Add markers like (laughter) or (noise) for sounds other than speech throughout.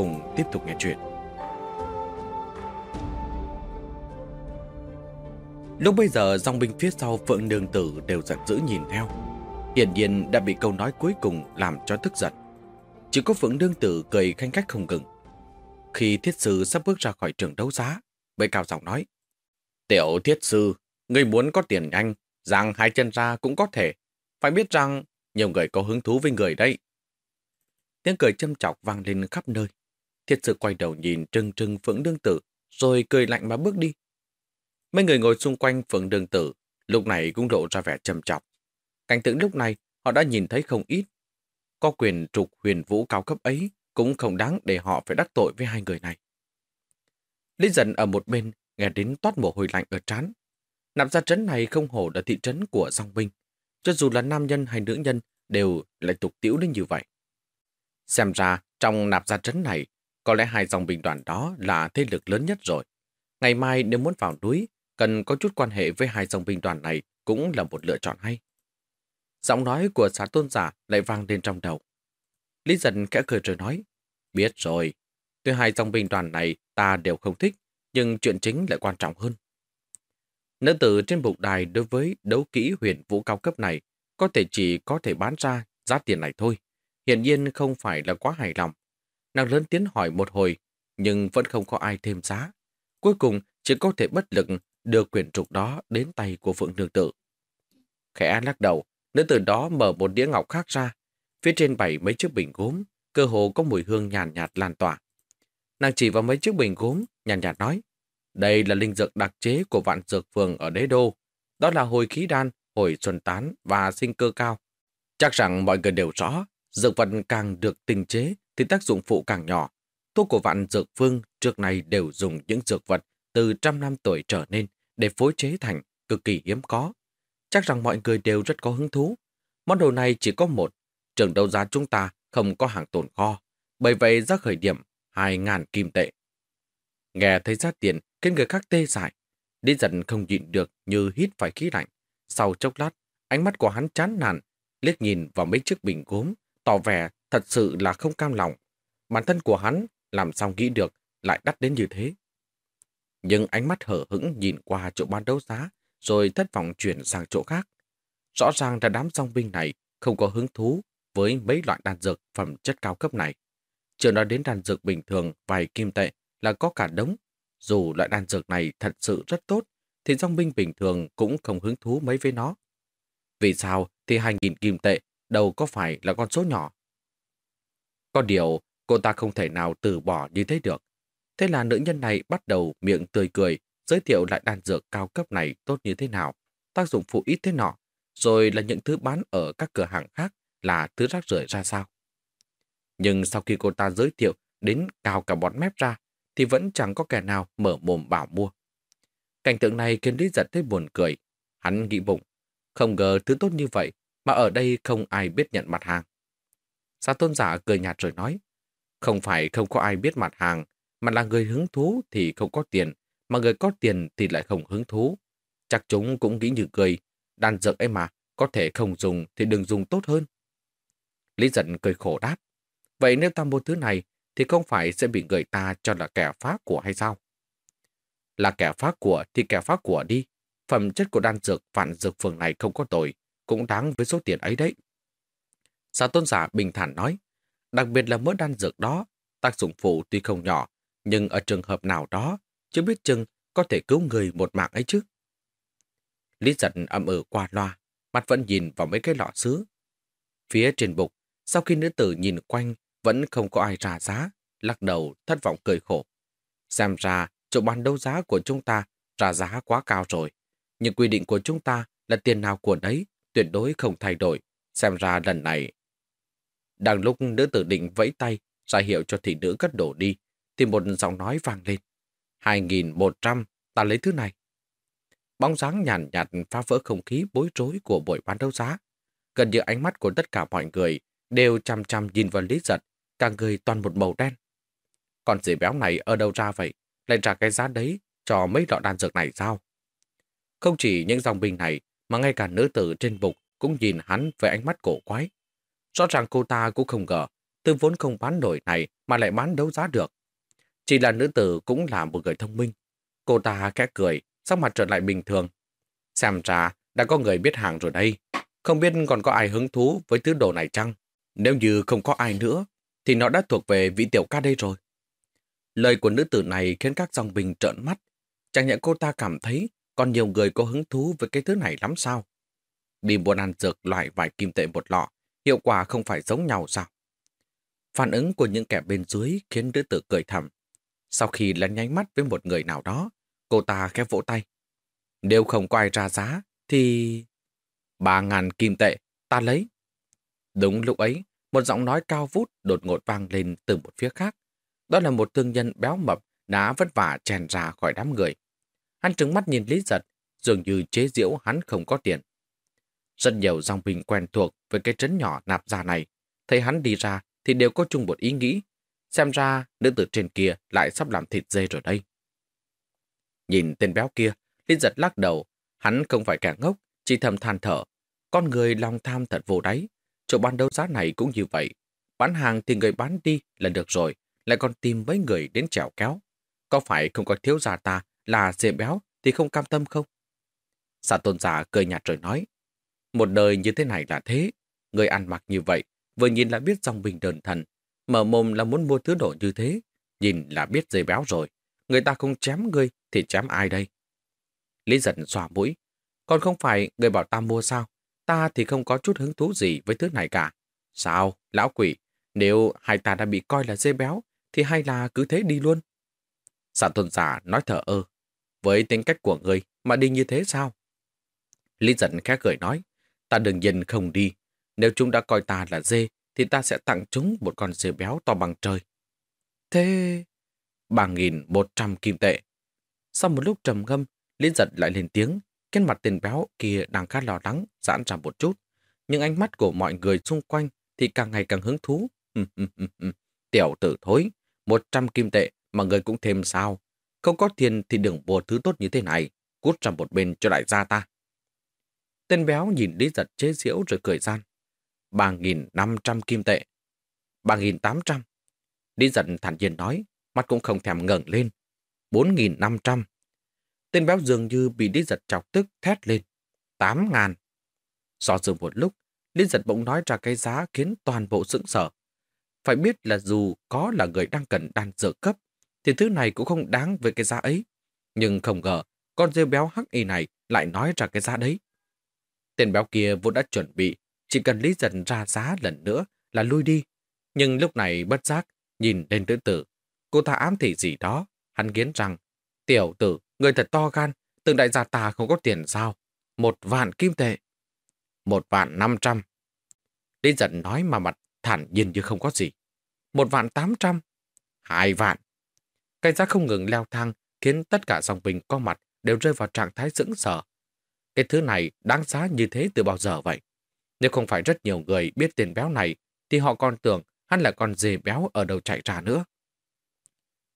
cùng tiếp tục nghe chuyện. Lúc bây giờ, dòng binh phía sau Phượng Nương Tử đều giận dữ nhìn theo. Hiển nhiên đã bị câu nói cuối cùng làm cho tức giận. Chỉ có Phượng Nương Tử cười khanh khách không ngừng. Khi thiết sư sắp bước ra khỏi trường đấu giá, bệ cao giọng nói. Tiểu thiết sư, người muốn có tiền nhanh, giang hai chân ra cũng có thể. Phải biết rằng, nhiều người có hứng thú với người đây. Tiếng cười châm chọc vang lên khắp nơi. Thiệt sự quay đầu nhìn trưng trưng Phượng Đương Tử, rồi cười lạnh mà bước đi. Mấy người ngồi xung quanh Phượng Đương Tử, lúc này cũng lộ ra vẻ trầm trọng. Cảnh tượng lúc này, họ đã nhìn thấy không ít. Có quyền trục huyền vũ cao cấp ấy, cũng không đáng để họ phải đắc tội với hai người này. Lý dần ở một bên, nghe đến toát mồ hôi lạnh ở trán. Nạp ra trấn này không hổ là thị trấn của song binh. Cho dù là nam nhân hay nữ nhân, đều lại tục tiễu đến như vậy. Xem ra, trong nạp gia trấn này, có lẽ hai dòng binh đoàn đó là thế lực lớn nhất rồi. Ngày mai nếu muốn vào núi, cần có chút quan hệ với hai dòng binh đoàn này cũng là một lựa chọn hay. Giọng nói của xã tôn giả lại vang lên trong đầu. Lý dần kẽ cười rồi nói, biết rồi, tuy hai dòng binh đoàn này ta đều không thích, nhưng chuyện chính lại quan trọng hơn. Nữ tử trên bục đài đối với đấu kỹ huyền vũ cao cấp này có thể chỉ có thể bán ra giá tiền này thôi. Hiện nhiên không phải là quá hài lòng. Nàng lớn tiếng hỏi một hồi, nhưng vẫn không có ai thêm giá. Cuối cùng chỉ có thể bất lực đưa quyển trục đó đến tay của Phượng Nương Tử. Khẽ lắc đầu, nữ tử đó mở một đĩa ngọc khác ra. Phía trên bảy mấy chiếc bình gốm, cơ hồ có mùi hương nhàn nhạt, nhạt lan tỏa. Nàng chỉ vào mấy chiếc bình gốm, nhàn nhạt, nhạt nói, đây là linh dược đặc chế của vạn dược phường ở đế đô. Đó là hồi khí đan, hồi xuân tán và sinh cơ cao. Chắc rằng mọi người đều rõ, dược vật càng được tinh chế thì tác dụng phụ càng nhỏ. Thuốc của vạn dược phương trước này đều dùng những dược vật từ trăm năm tuổi trở nên để phối chế thành cực kỳ hiếm có. Chắc rằng mọi người đều rất có hứng thú. Món đồ này chỉ có một, trường đấu giá chúng ta không có hàng tồn kho, bởi vậy giá khởi điểm 2.000 kim tệ. Nghe thấy giá tiền khiến người khác tê dại, đi dần không nhịn được như hít phải khí lạnh. Sau chốc lát, ánh mắt của hắn chán nản, liếc nhìn vào mấy chiếc bình gốm, tỏ vẻ thật sự là không cam lòng. Bản thân của hắn làm sao nghĩ được lại đắt đến như thế. Nhưng ánh mắt hở hững nhìn qua chỗ bán đấu giá, rồi thất vọng chuyển sang chỗ khác. Rõ ràng là đám song binh này không có hứng thú với mấy loại đan dược phẩm chất cao cấp này. Chưa nói đến đan dược bình thường vài kim tệ là có cả đống. Dù loại đan dược này thật sự rất tốt, thì dòng binh bình thường cũng không hứng thú mấy với nó. Vì sao thì 2.000 kim tệ đâu có phải là con số nhỏ. Có điều, cô ta không thể nào từ bỏ như thế được. Thế là nữ nhân này bắt đầu miệng tươi cười, giới thiệu lại đan dược cao cấp này tốt như thế nào, tác dụng phụ ít thế nọ, rồi là những thứ bán ở các cửa hàng khác là thứ rác rưởi ra sao. Nhưng sau khi cô ta giới thiệu đến cao cả bọn mép ra, thì vẫn chẳng có kẻ nào mở mồm bảo mua. Cảnh tượng này khiến Lý Giật thấy buồn cười. Hắn nghĩ bụng, không ngờ thứ tốt như vậy mà ở đây không ai biết nhận mặt hàng. Sa tôn giả cười nhạt rồi nói, không phải không có ai biết mặt hàng, mà là người hứng thú thì không có tiền, mà người có tiền thì lại không hứng thú. Chắc chúng cũng nghĩ như cười, đàn dược ấy mà, có thể không dùng thì đừng dùng tốt hơn. Lý giận cười khổ đáp, vậy nếu ta mua thứ này thì không phải sẽ bị người ta cho là kẻ phá của hay sao? Là kẻ phá của thì kẻ phá của đi. Phẩm chất của đan dược vạn dược phường này không có tội, cũng đáng với số tiền ấy đấy. Xà tôn giả bình thản nói, đặc biệt là mỡ đan dược đó, tác dụng phụ tuy không nhỏ, nhưng ở trường hợp nào đó, chưa biết chừng có thể cứu người một mạng ấy chứ. Lý giật âm ở qua loa, mắt vẫn nhìn vào mấy cái lọ sứ. Phía trên bục, sau khi nữ tử nhìn quanh, vẫn không có ai trả giá, lắc đầu thất vọng cười khổ. Xem ra, chỗ bán đấu giá của chúng ta trả giá quá cao rồi. Nhưng quy định của chúng ta là tiền nào của đấy, tuyệt đối không thay đổi. Xem ra lần này... Đang lúc nữ tử định vẫy tay, ra hiệu cho thị nữ cất đổ đi, thì một giọng nói vang lên. 2.100, ta lấy thứ này. Bóng dáng nhàn nhạt, nhạt phá vỡ không khí bối rối của buổi bán đấu giá. Gần như ánh mắt của tất cả mọi người đều chăm chăm nhìn vào Lý Giật, cả người toàn một màu đen. Còn dì béo này ở đâu ra vậy? Lại trả cái giá đấy cho mấy lọ đan dược này sao? Không chỉ những dòng bình này, mà ngay cả nữ tử trên bục cũng nhìn hắn với ánh mắt cổ quái. Rõ ràng cô ta cũng không ngờ, tư vốn không bán nổi này mà lại bán đấu giá được. Chỉ là nữ tử cũng là một người thông minh. Cô ta khẽ cười, sắc mặt trở lại bình thường. Xem ra, đã có người biết hàng rồi đây. Không biết còn có ai hứng thú với thứ đồ này chăng? Nếu như không có ai nữa, thì nó đã thuộc về vị tiểu ca đây rồi. Lời của nữ tử này khiến các dòng bình trợn mắt. Chẳng nhẽ cô ta cảm thấy còn nhiều người có hứng thú với cái thứ này lắm sao? Đi buôn ăn dược loại vài kim tệ một lọ, hiệu quả không phải giống nhau sao? Phản ứng của những kẻ bên dưới khiến nữ tử cười thầm. Sau khi lén nháy mắt với một người nào đó, cô ta khép vỗ tay. Nếu không có ai ra giá, thì... Ba ngàn kim tệ, ta lấy. Đúng lúc ấy, một giọng nói cao vút đột ngột vang lên từ một phía khác. Đó là một thương nhân béo mập đã vất vả chèn ra khỏi đám người. Hắn trừng mắt nhìn Lý Giật, dường như chế giễu hắn không có tiền. Rất nhiều dòng bình quen thuộc với cái trấn nhỏ nạp già này, thấy hắn đi ra thì đều có chung một ý nghĩ. Xem ra nữ tử trên kia lại sắp làm thịt dê rồi đây. Nhìn tên béo kia, Linh Giật lắc đầu. Hắn không phải kẻ ngốc, chỉ thầm than thở. Con người lòng tham thật vô đáy. Chỗ bán đấu giá này cũng như vậy. Bán hàng thì người bán đi là được rồi, lại còn tìm mấy người đến chèo kéo. Có phải không có thiếu gia ta là dê béo thì không cam tâm không? Sà tôn giả cười nhạt rồi nói. Một đời như thế này là thế. Người ăn mặc như vậy, vừa nhìn là biết dòng bình đơn thần. Mở mồm là muốn mua thứ đồ như thế. Nhìn là biết dây béo rồi. Người ta không chém ngươi thì chém ai đây? Lý giận xòa mũi. Còn không phải người bảo ta mua sao? Ta thì không có chút hứng thú gì với thứ này cả. Sao, lão quỷ? Nếu hai ta đã bị coi là dê béo, thì hay là cứ thế đi luôn? Xã tuần giả nói thở ơ. Với tính cách của người mà đi như thế sao? Lý giận khẽ cười nói. Ta đừng nhìn không đi. Nếu chúng đã coi ta là dê, thì ta sẽ tặng chúng một con dê béo to bằng trời. Thế... 3.100 kim tệ. Sau một lúc trầm ngâm, Liên giật lại lên tiếng, cái mặt tiền béo kia đang khá lo lắng, giãn ra một chút. Nhưng ánh mắt của mọi người xung quanh thì càng ngày càng hứng thú. Tiểu tử thối, 100 kim tệ mà người cũng thêm sao. Không có tiền thì đừng bùa thứ tốt như thế này, cút ra một bên cho đại gia ta. Tên béo nhìn Lý giật chế giễu rồi cười gian. 3.500 kim tệ. 3.800. Lý giật thản nhiên nói, mắt cũng không thèm ngẩng lên. 4.500. Tên béo dường như bị Lý Giật chọc tức thét lên. 8.000. Do dự một lúc, Lý Giật bỗng nói ra cái giá khiến toàn bộ sững sở. Phải biết là dù có là người đang cần đan dược cấp, thì thứ này cũng không đáng với cái giá ấy. Nhưng không ngờ, con dê béo hắc y này lại nói ra cái giá đấy. Tên béo kia vốn đã chuẩn bị, chỉ cần Lý dần ra giá lần nữa là lui đi. Nhưng lúc này bất giác, nhìn lên nữ tử, Cô ta ám thị gì đó, hắn nghiến rằng, tiểu tử, người thật to gan, từng đại gia ta không có tiền sao? Một vạn kim tệ. Một vạn năm trăm. Lý dần nói mà mặt thản nhiên như không có gì. Một vạn tám trăm. Hai vạn. Cái giá không ngừng leo thang khiến tất cả dòng bình có mặt đều rơi vào trạng thái sững sờ. Cái thứ này đáng giá như thế từ bao giờ vậy? Nếu không phải rất nhiều người biết tiền béo này, thì họ còn tưởng hắn là con dê béo ở đầu chạy ra nữa.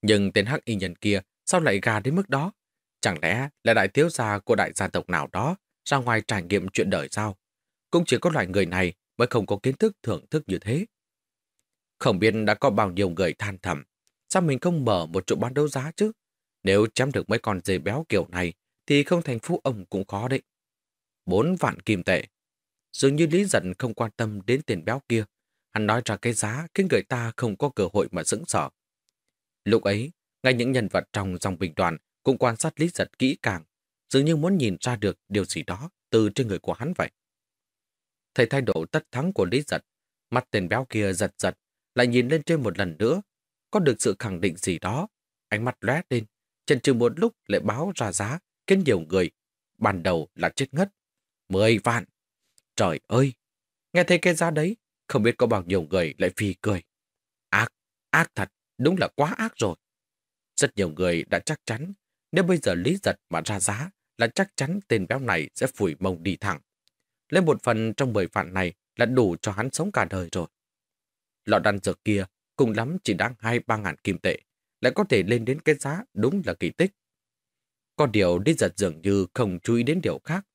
Nhưng tên hắc y nhân kia sao lại gà đến mức đó? Chẳng lẽ là đại thiếu gia của đại gia tộc nào đó ra ngoài trải nghiệm chuyện đời sao? Cũng chỉ có loại người này mới không có kiến thức thưởng thức như thế. Không biết đã có bao nhiêu người than thầm, sao mình không mở một chỗ bán đấu giá chứ? Nếu chém được mấy con dê béo kiểu này, thì không thành phú ông cũng khó đấy. Bốn vạn kim tệ. Dường như Lý giận không quan tâm đến tiền béo kia. Hắn nói ra cái giá khiến người ta không có cơ hội mà sững sở. Lúc ấy, ngay những nhân vật trong dòng bình đoàn cũng quan sát Lý Giật kỹ càng, dường như muốn nhìn ra được điều gì đó từ trên người của hắn vậy. Thấy thay đổi tất thắng của Lý Giật, mắt tên béo kia giật giật, lại nhìn lên trên một lần nữa, có được sự khẳng định gì đó. Ánh mắt lóe lên, chân chừng một lúc lại báo ra giá, khiến nhiều người, ban đầu là chết ngất. Mười vạn! Trời ơi! Nghe thấy cái giá đấy, không biết có bao nhiêu người lại phi cười. Ác! Ác thật, đúng là quá ác rồi. Rất nhiều người đã chắc chắn, nếu bây giờ Lý Giật mà ra giá, là chắc chắn tên béo này sẽ phủi mông đi thẳng. Lấy một phần trong mười vạn này là đủ cho hắn sống cả đời rồi. Lọ đan dược kia cùng lắm chỉ đáng hai ba ngàn kim tệ, lại có thể lên đến cái giá đúng là kỳ tích. Có điều đi giật dường như không chú ý đến điều khác.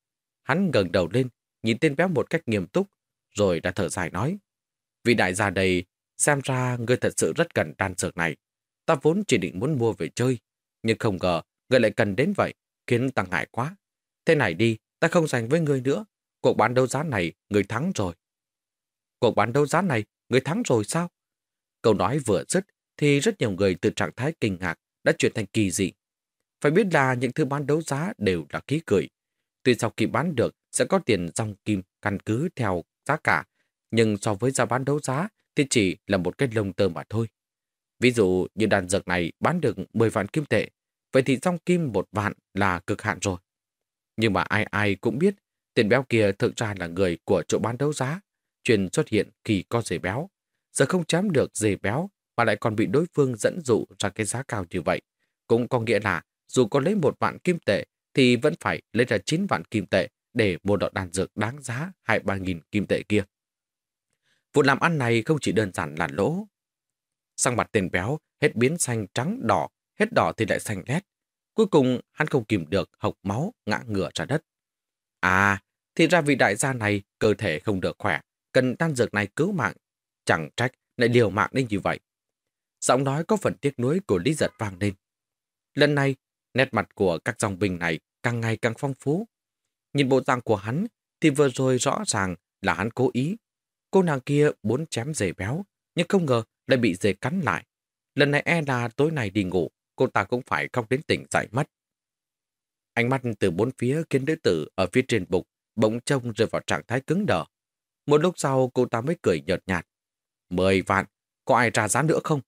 Hắn gần đầu lên, nhìn tên béo một cách nghiêm túc, rồi đã thở dài nói. Vị đại gia đây, xem ra người thật sự rất cần đan dược này. Ta vốn chỉ định muốn mua về chơi, nhưng không ngờ người lại cần đến vậy, khiến ta ngại quá. Thế này đi, ta không giành với người nữa. Cuộc bán đấu giá này, người thắng rồi. Cuộc bán đấu giá này, người thắng rồi sao? Câu nói vừa dứt, thì rất nhiều người từ trạng thái kinh ngạc đã chuyển thành kỳ dị. Phải biết là những thứ bán đấu giá đều là ký gửi. Tuy sau khi bán được sẽ có tiền dòng kim căn cứ theo giá cả, nhưng so với giá bán đấu giá thì chỉ là một cái lông tơ mà thôi. Ví dụ như đàn dược này bán được 10 vạn kim tệ, vậy thì dòng kim một vạn là cực hạn rồi. Nhưng mà ai ai cũng biết, tiền béo kia thực ra là người của chỗ bán đấu giá, chuyên xuất hiện khi có dề béo. Giờ không chám được dề béo mà lại còn bị đối phương dẫn dụ ra cái giá cao như vậy. Cũng có nghĩa là dù có lấy một vạn kim tệ thì vẫn phải lấy ra 9 vạn kim tệ để mua đọt đàn dược đáng giá hai ba nghìn kim tệ kia. Vụ làm ăn này không chỉ đơn giản là lỗ. Sang mặt tiền béo hết biến xanh trắng đỏ, hết đỏ thì lại xanh lét. Cuối cùng hắn không kìm được hộc máu ngã ngửa ra đất. À, thì ra vị đại gia này cơ thể không được khỏe, cần đan dược này cứu mạng. Chẳng trách lại liều mạng đến như vậy. Giọng nói có phần tiếc nuối của Lý Giật vang lên. Lần này, nét mặt của các dòng bình này càng ngày càng phong phú. Nhìn bộ dạng của hắn thì vừa rồi rõ ràng là hắn cố ý. Cô nàng kia muốn chém dề béo, nhưng không ngờ lại bị dề cắn lại. Lần này e là tối nay đi ngủ, cô ta cũng phải không đến tỉnh dậy mất. Ánh mắt từ bốn phía khiến nữ tử ở phía trên bụng bỗng trông rơi vào trạng thái cứng đờ. Một lúc sau cô ta mới cười nhợt nhạt. Mười vạn, có ai ra giá nữa không?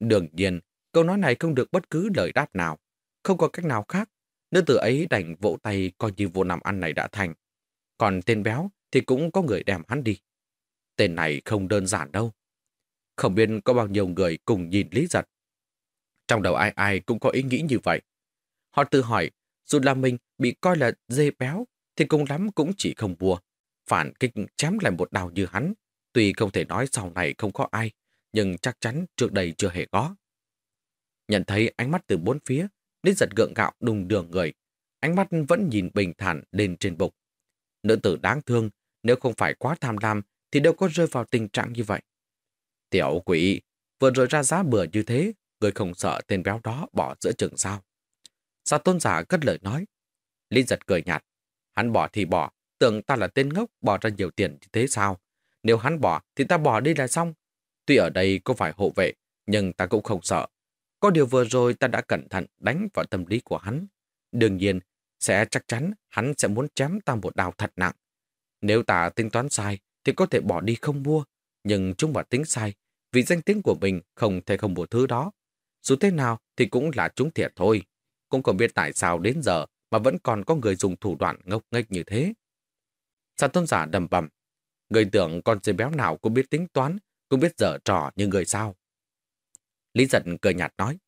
Đương nhiên, câu nói này không được bất cứ lời đáp nào. Không có cách nào khác, nữ tử ấy đành vỗ tay coi như vụ làm ăn này đã thành. Còn tên béo thì cũng có người đem hắn đi. Tên này không đơn giản đâu. Không biết có bao nhiêu người cùng nhìn Lý Giật. Trong đầu ai ai cũng có ý nghĩ như vậy. Họ tự hỏi, dù là mình bị coi là dê béo, thì cùng lắm cũng chỉ không bùa. Phản kích chém lại một đào như hắn. Tuy không thể nói sau này không có ai, nhưng chắc chắn trước đây chưa hề có. Nhận thấy ánh mắt từ bốn phía, Lý giật gượng gạo đùng đường người. Ánh mắt vẫn nhìn bình thản lên trên bục. Nữ tử đáng thương, nếu không phải quá tham lam thì đâu có rơi vào tình trạng như vậy. Tiểu quỷ, vừa rồi ra giá bừa như thế, người không sợ tên béo đó bỏ giữa chừng sao. Sao tôn giả cất lời nói. Lý giật cười nhạt. Hắn bỏ thì bỏ, tưởng ta là tên ngốc bỏ ra nhiều tiền như thế sao? Nếu hắn bỏ thì ta bỏ đi là xong. Tuy ở đây có phải hộ vệ, nhưng ta cũng không sợ. Có điều vừa rồi ta đã cẩn thận đánh vào tâm lý của hắn. Đương nhiên, sẽ chắc chắn hắn sẽ muốn chém ta một đào thật nặng. Nếu ta tính toán sai, thì có thể bỏ đi không mua. Nhưng chúng mà tính sai, vì danh tiếng của mình không thể không mua thứ đó. Dù thế nào thì cũng là chúng thiệt thôi. Cũng không biết tại sao đến giờ mà vẫn còn có người dùng thủ đoạn ngốc nghếch như thế. Sa tôn giả đầm bầm. Người tưởng con dê béo nào cũng biết tính toán, cũng biết dở trò như người sao. Lý giật cười nhạt nói.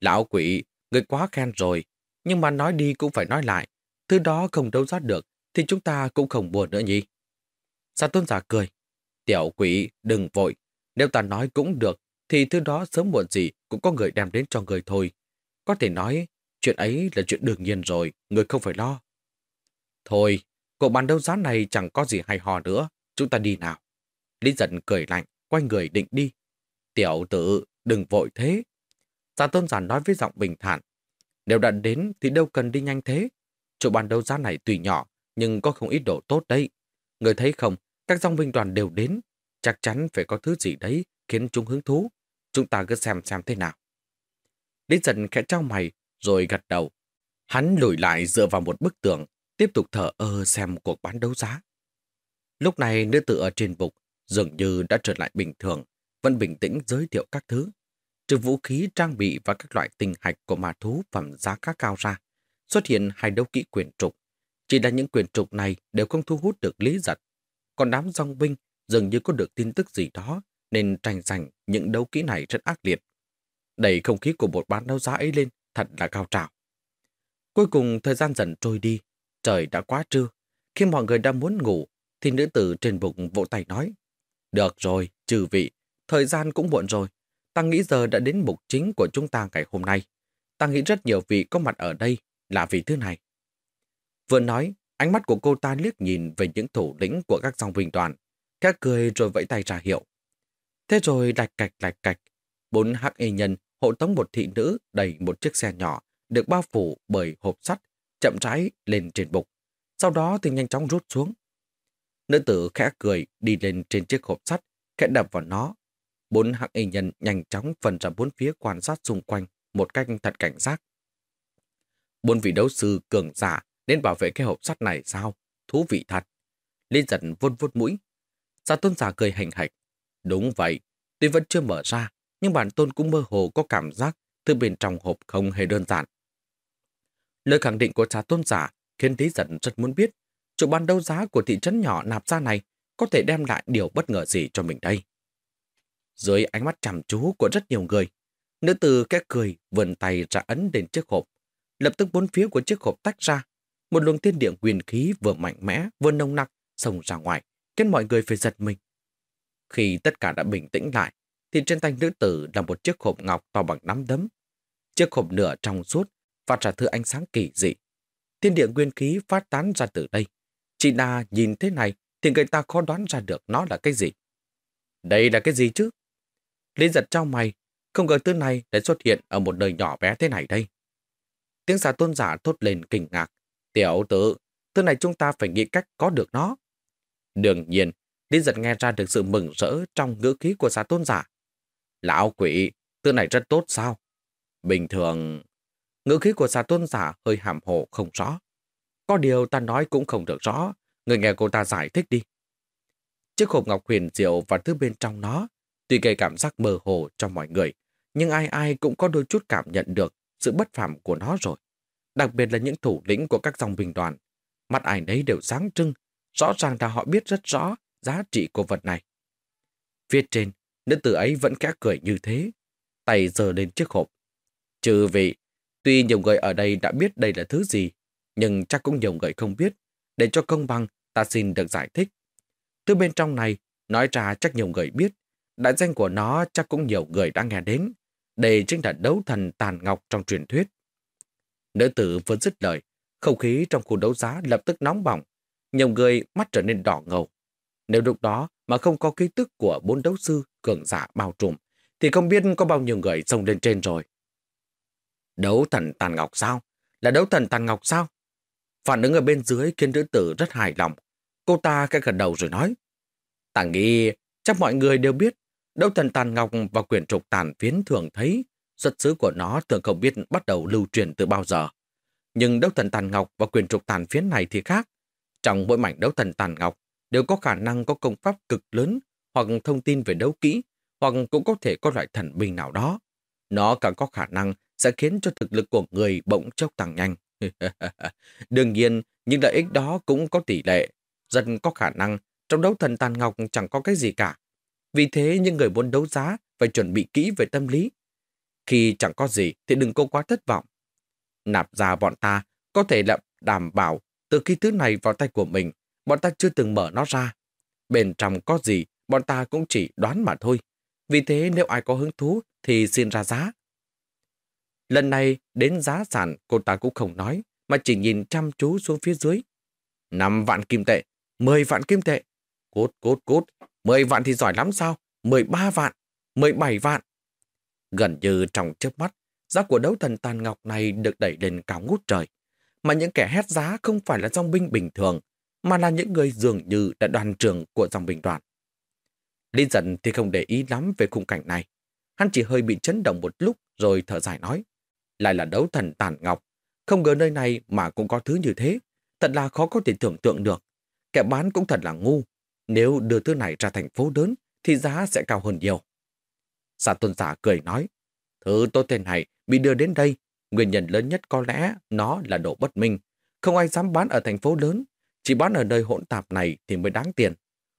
Lão quỷ, người quá khen rồi, nhưng mà nói đi cũng phải nói lại. Thứ đó không đấu giá được, thì chúng ta cũng không buồn nữa nhỉ. Sa tôn giả cười. Tiểu quỷ, đừng vội. Nếu ta nói cũng được, thì thứ đó sớm muộn gì cũng có người đem đến cho người thôi. Có thể nói, chuyện ấy là chuyện đương nhiên rồi, người không phải lo. Thôi, cuộc bàn đấu giá này chẳng có gì hay hò nữa, chúng ta đi nào. Lý giận cười lạnh, quay người định đi. Tiểu tử, đừng vội thế. Giả tôn giả nói với giọng bình thản. Nếu đã đến thì đâu cần đi nhanh thế. Chỗ bàn đấu giá này tùy nhỏ, nhưng có không ít độ tốt đấy. Người thấy không, các dòng binh đoàn đều đến. Chắc chắn phải có thứ gì đấy khiến chúng hứng thú. Chúng ta cứ xem xem thế nào. Lý giận khẽ trao mày, rồi gật đầu. Hắn lùi lại dựa vào một bức tường, tiếp tục thở ơ xem cuộc bán đấu giá. Lúc này nữ tử ở trên bục dường như đã trở lại bình thường, vẫn bình tĩnh giới thiệu các thứ. Trừ vũ khí, trang bị và các loại tinh hạch của ma thú phẩm giá khá cao ra, xuất hiện hai đấu kỹ quyền trục. Chỉ là những quyền trục này đều không thu hút được lý giật. Còn đám dòng binh dường như có được tin tức gì đó, nên tranh giành những đấu kỹ này rất ác liệt. Đẩy không khí của một bán đấu giá ấy lên thật là cao trào. Cuối cùng thời gian dần trôi đi, trời đã quá trưa. Khi mọi người đã muốn ngủ, thì nữ tử trên bụng vỗ tay nói. Được rồi, trừ vị, thời gian cũng muộn rồi. Ta nghĩ giờ đã đến mục chính của chúng ta ngày hôm nay. Ta nghĩ rất nhiều vị có mặt ở đây là vì thứ này. Vừa nói, ánh mắt của cô ta liếc nhìn về những thủ lĩnh của các dòng bình đoàn. Các cười rồi vẫy tay ra hiệu. Thế rồi lạch cạch lạch cạch, bốn hắc y nhân hộ tống một thị nữ đẩy một chiếc xe nhỏ được bao phủ bởi hộp sắt chậm rãi lên trên bục. Sau đó thì nhanh chóng rút xuống. Nữ tử khẽ cười đi lên trên chiếc hộp sắt, khẽ đập vào nó. Bốn hạng y nhân nhanh chóng phần ra bốn phía quan sát xung quanh một cách thật cảnh giác. Bốn vị đấu sư cường giả đến bảo vệ cái hộp sắt này sao? Thú vị thật. Lý giật vuốt vuốt mũi. Giả tôn giả cười hành hạch. Đúng vậy, tuy vẫn chưa mở ra, nhưng bản tôn cũng mơ hồ có cảm giác từ bên trong hộp không hề đơn giản. Lời khẳng định của trà tôn giả khiến Lý giật rất muốn biết chủ ban đấu giá của thị trấn nhỏ nạp ra này có thể đem lại điều bất ngờ gì cho mình đây. Dưới ánh mắt chăm chú của rất nhiều người, nữ tử cái cười vươn tay ra ấn đến chiếc hộp. Lập tức bốn phía của chiếc hộp tách ra. Một luồng tiên điện quyền khí vừa mạnh mẽ vừa nông nặc xông ra ngoài, khiến mọi người phải giật mình. Khi tất cả đã bình tĩnh lại, thì trên tay nữ tử là một chiếc hộp ngọc to bằng nắm đấm. Chiếc hộp nửa trong suốt, phát ra thứ ánh sáng kỳ dị. Thiên địa nguyên khí phát tán ra từ đây. Chị Na nhìn thế này thì người ta khó đoán ra được nó là cái gì. Đây là cái gì chứ? Lý giật trong mày, không ngờ thứ này lại xuất hiện ở một nơi nhỏ bé thế này đây. Tiếng xà tôn giả thốt lên kinh ngạc. Tiểu tử, thứ này chúng ta phải nghĩ cách có được nó. Đương nhiên, Lý giật nghe ra được sự mừng rỡ trong ngữ khí của xà tôn giả. Lão quỷ, thứ này rất tốt sao? Bình thường, ngữ khí của xà tôn giả hơi hàm hồ không rõ. Có điều ta nói cũng không được rõ, người nghe cô ta giải thích đi. Chiếc hộp ngọc huyền diệu và thứ bên trong nó, tuy gây cảm giác mơ hồ cho mọi người, nhưng ai ai cũng có đôi chút cảm nhận được sự bất phàm của nó rồi. Đặc biệt là những thủ lĩnh của các dòng bình đoàn. Mặt ai đấy đều sáng trưng, rõ ràng là họ biết rất rõ giá trị của vật này. Phía trên, nữ tử ấy vẫn kẽ cười như thế, tay giơ lên chiếc hộp. Trừ vị, tuy nhiều người ở đây đã biết đây là thứ gì, nhưng chắc cũng nhiều người không biết. Để cho công bằng, ta xin được giải thích. Thứ bên trong này, nói ra chắc nhiều người biết. Đại danh của nó chắc cũng nhiều người đã nghe đến. Đây chính là đấu thần tàn ngọc trong truyền thuyết. Nữ tử vừa dứt lời, không khí trong khu đấu giá lập tức nóng bỏng. Nhiều người mắt trở nên đỏ ngầu. Nếu lúc đó mà không có ký tức của bốn đấu sư cường giả bao trùm, thì không biết có bao nhiêu người xông lên trên rồi. Đấu thần tàn ngọc sao? Là đấu thần tàn ngọc sao? Phản ứng ở bên dưới khiến nữ tử rất hài lòng. Cô ta cái gật đầu rồi nói. Ta nghĩ chắc mọi người đều biết đấu thần tàn ngọc và quyển trục tàn phiến thường thấy xuất xứ của nó thường không biết bắt đầu lưu truyền từ bao giờ. Nhưng đấu thần tàn ngọc và quyền trục tàn phiến này thì khác. Trong mỗi mảnh đấu thần tàn ngọc đều có khả năng có công pháp cực lớn hoặc thông tin về đấu kỹ hoặc cũng có thể có loại thần binh nào đó. Nó càng có khả năng sẽ khiến cho thực lực của người bỗng chốc tăng nhanh. (laughs) Đương nhiên, những lợi ích đó cũng có tỷ lệ. Dần có khả năng trong đấu thần tàn ngọc chẳng có cái gì cả. Vì thế những người muốn đấu giá phải chuẩn bị kỹ về tâm lý. Khi chẳng có gì thì đừng có quá thất vọng. Nạp ra bọn ta có thể là đảm bảo từ khi thứ này vào tay của mình, bọn ta chưa từng mở nó ra. Bên trong có gì, bọn ta cũng chỉ đoán mà thôi. Vì thế nếu ai có hứng thú thì xin ra giá. Lần này đến giá sản cô ta cũng không nói, mà chỉ nhìn chăm chú xuống phía dưới. 5 vạn kim tệ, 10 vạn kim tệ. cốt cốt cốt 10 vạn thì giỏi lắm sao? 13 vạn, 17 vạn. Gần như trong chớp mắt, giá của đấu thần tàn ngọc này được đẩy lên cao ngút trời. Mà những kẻ hét giá không phải là dòng binh bình thường, mà là những người dường như đã đoàn trưởng của dòng binh đoàn. Lý giận thì không để ý lắm về khung cảnh này. Hắn chỉ hơi bị chấn động một lúc rồi thở dài nói lại là đấu thần tàn ngọc. Không ngờ nơi này mà cũng có thứ như thế. Thật là khó có thể tưởng tượng được. Kẻ bán cũng thật là ngu. Nếu đưa thứ này ra thành phố lớn, thì giá sẽ cao hơn nhiều. Sa tôn giả cười nói, thứ tốt tên này bị đưa đến đây, nguyên nhân lớn nhất có lẽ nó là độ bất minh. Không ai dám bán ở thành phố lớn, chỉ bán ở nơi hỗn tạp này thì mới đáng tiền.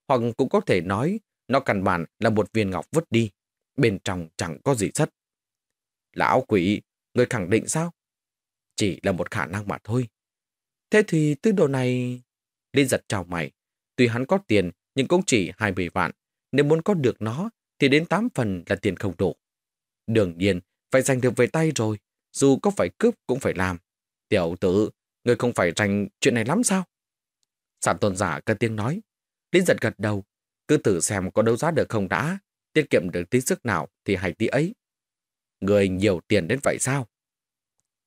Hoặc cũng có thể nói, Nó căn bản là một viên ngọc vứt đi, bên trong chẳng có gì sất. Lão quỷ, người khẳng định sao? Chỉ là một khả năng mà thôi. Thế thì tư đồ này... Lý giật chào mày. Tuy hắn có tiền, nhưng cũng chỉ 20 vạn. Nếu muốn có được nó, thì đến 8 phần là tiền không đủ. Đương nhiên, phải giành được về tay rồi. Dù có phải cướp cũng phải làm. Tiểu tử, người không phải rành chuyện này lắm sao? Sản tôn giả cất tiếng nói. Lý giật gật đầu. Cứ thử xem có đấu giá được không đã. Tiết kiệm được tí sức nào thì hãy tí ấy. Người nhiều tiền đến vậy sao?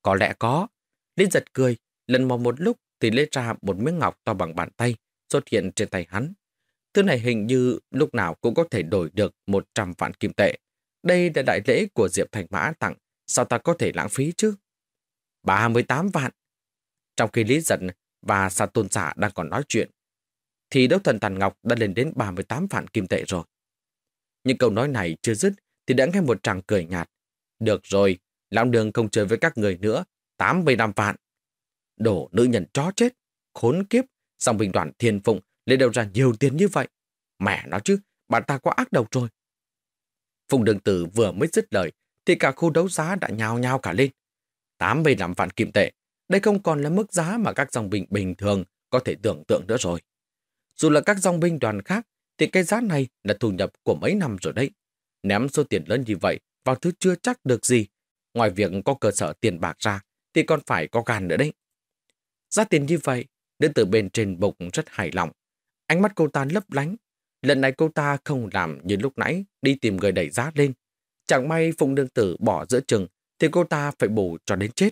Có lẽ có. Lý giật cười, lần mò một lúc thì lấy ra một miếng ngọc to bằng bàn tay xuất hiện trên tay hắn. Thứ này hình như lúc nào cũng có thể đổi được 100 vạn kim tệ. Đây là đại lễ của Diệp Thành Mã tặng, sao ta có thể lãng phí chứ? 38 vạn. Trong khi Lý Giận và Sa Tôn Giả đang còn nói chuyện, thì đấu thần Tàn Ngọc đã lên đến 38 vạn kim tệ rồi. những câu nói này chưa dứt thì đã nghe một tràng cười nhạt. Được rồi, lão đường không chơi với các người nữa, 85 vạn. Đổ nữ nhân chó chết, khốn kiếp, dòng binh đoàn thiên phụng lấy đâu ra nhiều tiền như vậy. Mẹ nó chứ, bạn ta quá ác độc rồi. Phùng đường tử vừa mới dứt lời, thì cả khu đấu giá đã nhào nhào cả lên. 85 vạn kim tệ, đây không còn là mức giá mà các dòng binh bình thường có thể tưởng tượng nữa rồi. Dù là các dòng binh đoàn khác, thì cái giá này là thu nhập của mấy năm rồi đấy. Ném số tiền lớn như vậy vào thứ chưa chắc được gì. Ngoài việc có cơ sở tiền bạc ra, thì còn phải có gan nữa đấy. Giá tiền như vậy, nữ từ bên trên bụng rất hài lòng. Ánh mắt cô ta lấp lánh. Lần này cô ta không làm như lúc nãy, đi tìm người đẩy giá lên. Chẳng may Phụng Nương Tử bỏ giữa chừng, thì cô ta phải bù cho đến chết.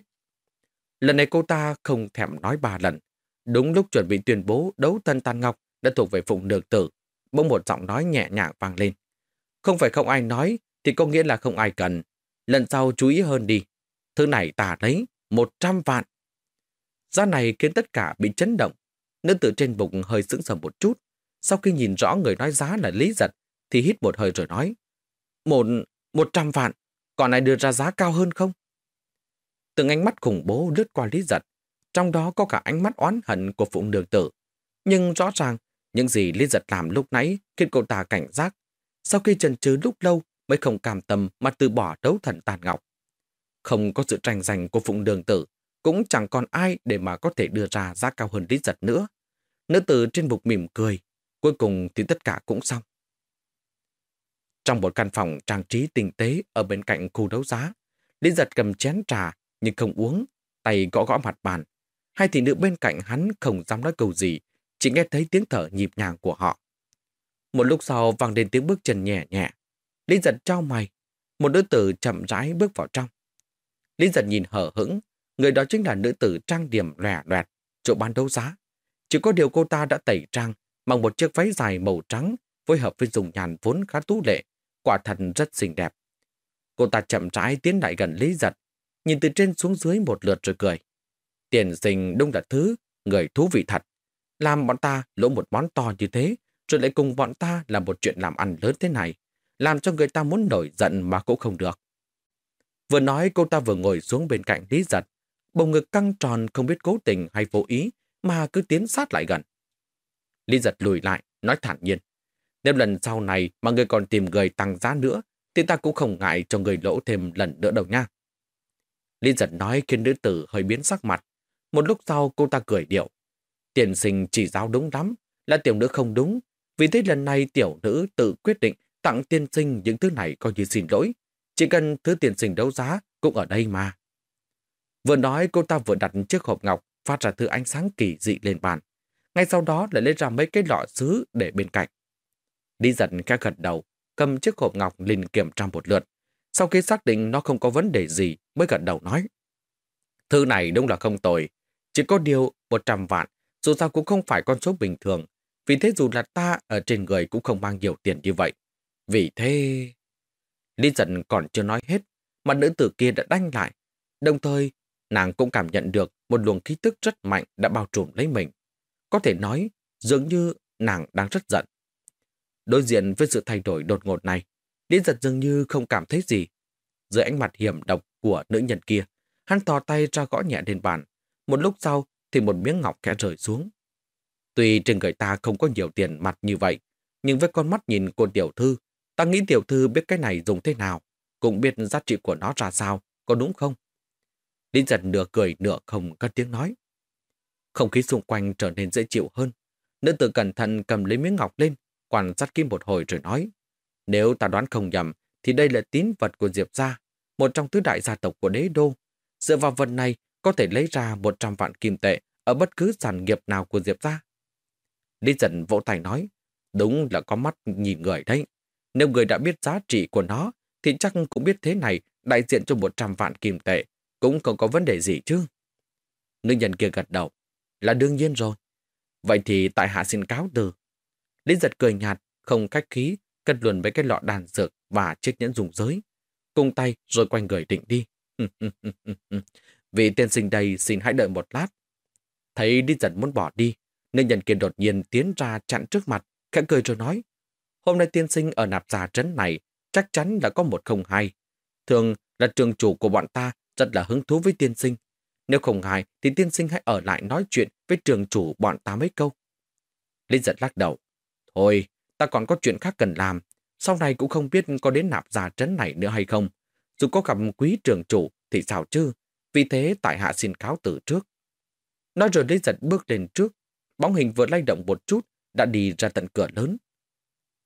Lần này cô ta không thèm nói ba lần. Đúng lúc chuẩn bị tuyên bố đấu tân tan ngọc đã thuộc về Phụng Nương Tử, bỗng một giọng nói nhẹ nhàng vang lên. Không phải không ai nói, thì có nghĩa là không ai cần. Lần sau chú ý hơn đi. Thứ này ta lấy, 100 vạn. Giá này khiến tất cả bị chấn động. Nữ tử trên bụng hơi sững sờ một chút. Sau khi nhìn rõ người nói giá là Lý Giật, thì hít một hơi rồi nói. Một, một trăm vạn, còn ai đưa ra giá cao hơn không? Từng ánh mắt khủng bố lướt qua Lý Giật, trong đó có cả ánh mắt oán hận của Phụng Đường Tử. Nhưng rõ ràng, những gì Lý Giật làm lúc nãy khiến cô ta cảnh giác. Sau khi chần chừ lúc lâu mới không cam tâm mà từ bỏ đấu thần tàn ngọc. Không có sự tranh giành của Phụng Đường Tử, cũng chẳng còn ai để mà có thể đưa ra giá cao hơn Lý Giật nữa. Nữ tử trên bục mỉm cười, cuối cùng thì tất cả cũng xong. Trong một căn phòng trang trí tinh tế ở bên cạnh khu đấu giá, Lý Giật cầm chén trà nhưng không uống, tay gõ gõ mặt bàn. Hai thị nữ bên cạnh hắn không dám nói câu gì, chỉ nghe thấy tiếng thở nhịp nhàng của họ. Một lúc sau vang đến tiếng bước chân nhẹ nhẹ. Lý giật trao mày, một nữ tử chậm rãi bước vào trong. Lý giật nhìn hở hững, người đó chính là nữ tử trang điểm lẻ loẹt, chỗ bán đấu giá. Chỉ có điều cô ta đã tẩy trang, bằng một chiếc váy dài màu trắng, phối hợp với dùng nhàn vốn khá tú lệ, quả thật rất xinh đẹp. Cô ta chậm rãi tiến lại gần Lý giật, nhìn từ trên xuống dưới một lượt rồi cười. Tiền sinh đúng là thứ, người thú vị thật. Làm bọn ta lỗ một món to như thế, rồi lại cùng bọn ta làm một chuyện làm ăn lớn thế này, làm cho người ta muốn nổi giận mà cũng không được. Vừa nói cô ta vừa ngồi xuống bên cạnh Lý Giật, bồng ngực căng tròn không biết cố tình hay vô ý mà cứ tiến sát lại gần. Lý Giật lùi lại, nói thản nhiên. Nếu lần sau này mà người còn tìm người tăng giá nữa, thì ta cũng không ngại cho người lỗ thêm lần nữa đâu nha. Lý Giật nói khiến nữ tử hơi biến sắc mặt. Một lúc sau cô ta cười điệu. Tiền sinh chỉ giáo đúng lắm, là tiểu nữ không đúng. Vì thế lần này tiểu nữ tự quyết định tặng tiên sinh những thứ này coi như xin lỗi. Chỉ cần thứ tiền sinh đấu giá cũng ở đây mà. Vừa nói cô ta vừa đặt chiếc hộp ngọc phát ra thứ ánh sáng kỳ dị lên bàn. Ngay sau đó lại lấy ra mấy cái lọ sứ để bên cạnh. Đi giận khẽ gật đầu, cầm chiếc hộp ngọc lên kiểm tra một lượt. Sau khi xác định nó không có vấn đề gì mới gật đầu nói. Thư này đúng là không tồi. Chỉ có điều 100 vạn, dù sao cũng không phải con số bình thường. Vì thế dù là ta ở trên người cũng không mang nhiều tiền như vậy. Vì thế... Lý giận còn chưa nói hết, mà nữ tử kia đã đánh lại. Đồng thời, nàng cũng cảm nhận được một luồng khí tức rất mạnh đã bao trùm lấy mình. Có thể nói, dường như nàng đang rất giận. Đối diện với sự thay đổi đột ngột này, Lý giật dường như không cảm thấy gì. Dưới ánh mặt hiểm độc của nữ nhân kia, hắn thò tay ra gõ nhẹ lên bàn. Một lúc sau thì một miếng ngọc khẽ rời xuống. Tuy trên người ta không có nhiều tiền mặt như vậy, Nhưng với con mắt nhìn của tiểu thư, ta nghĩ tiểu thư biết cái này dùng thế nào, cũng biết giá trị của nó ra sao, có đúng không? Lý giật nửa cười nửa không cất tiếng nói. Không khí xung quanh trở nên dễ chịu hơn. Nữ tử cẩn thận cầm lấy miếng ngọc lên, quan sát kim một hồi rồi nói. Nếu ta đoán không nhầm, thì đây là tín vật của Diệp gia, một trong tứ đại gia tộc của đế đô. Dựa vào vật này, có thể lấy ra 100 vạn kim tệ ở bất cứ sản nghiệp nào của Diệp gia. Lý giận vỗ tay nói, đúng là có mắt nhìn người đấy. Nếu người đã biết giá trị của nó, thì chắc cũng biết thế này đại diện cho 100 vạn kim tệ, cũng không có vấn đề gì chứ. Nữ nhân kia gật đầu, là đương nhiên rồi. Vậy thì tại hạ xin cáo từ. Lý giật cười nhạt, không cách khí, cất luôn với cái lọ đàn dược và chiếc nhẫn dùng giới. Cung tay rồi quanh người định đi. (laughs) Vị tiên sinh đây xin hãy đợi một lát. Thấy đi giật muốn bỏ đi, nữ nhân kia đột nhiên tiến ra chặn trước mặt, khẽ cười rồi nói. Hôm nay tiên sinh ở nạp giả trấn này chắc chắn là có một không hai. Thường là trường chủ của bọn ta rất là hứng thú với tiên sinh. Nếu không ngại thì tiên sinh hãy ở lại nói chuyện với trường chủ bọn ta mấy câu. lý giật lắc đầu. Thôi, ta còn có chuyện khác cần làm. Sau này cũng không biết có đến nạp giả trấn này nữa hay không. Dù có gặp quý trường chủ thì sao chứ. Vì thế tại hạ xin cáo từ trước. Nói rồi lý giật bước lên trước. Bóng hình vừa lay động một chút đã đi ra tận cửa lớn.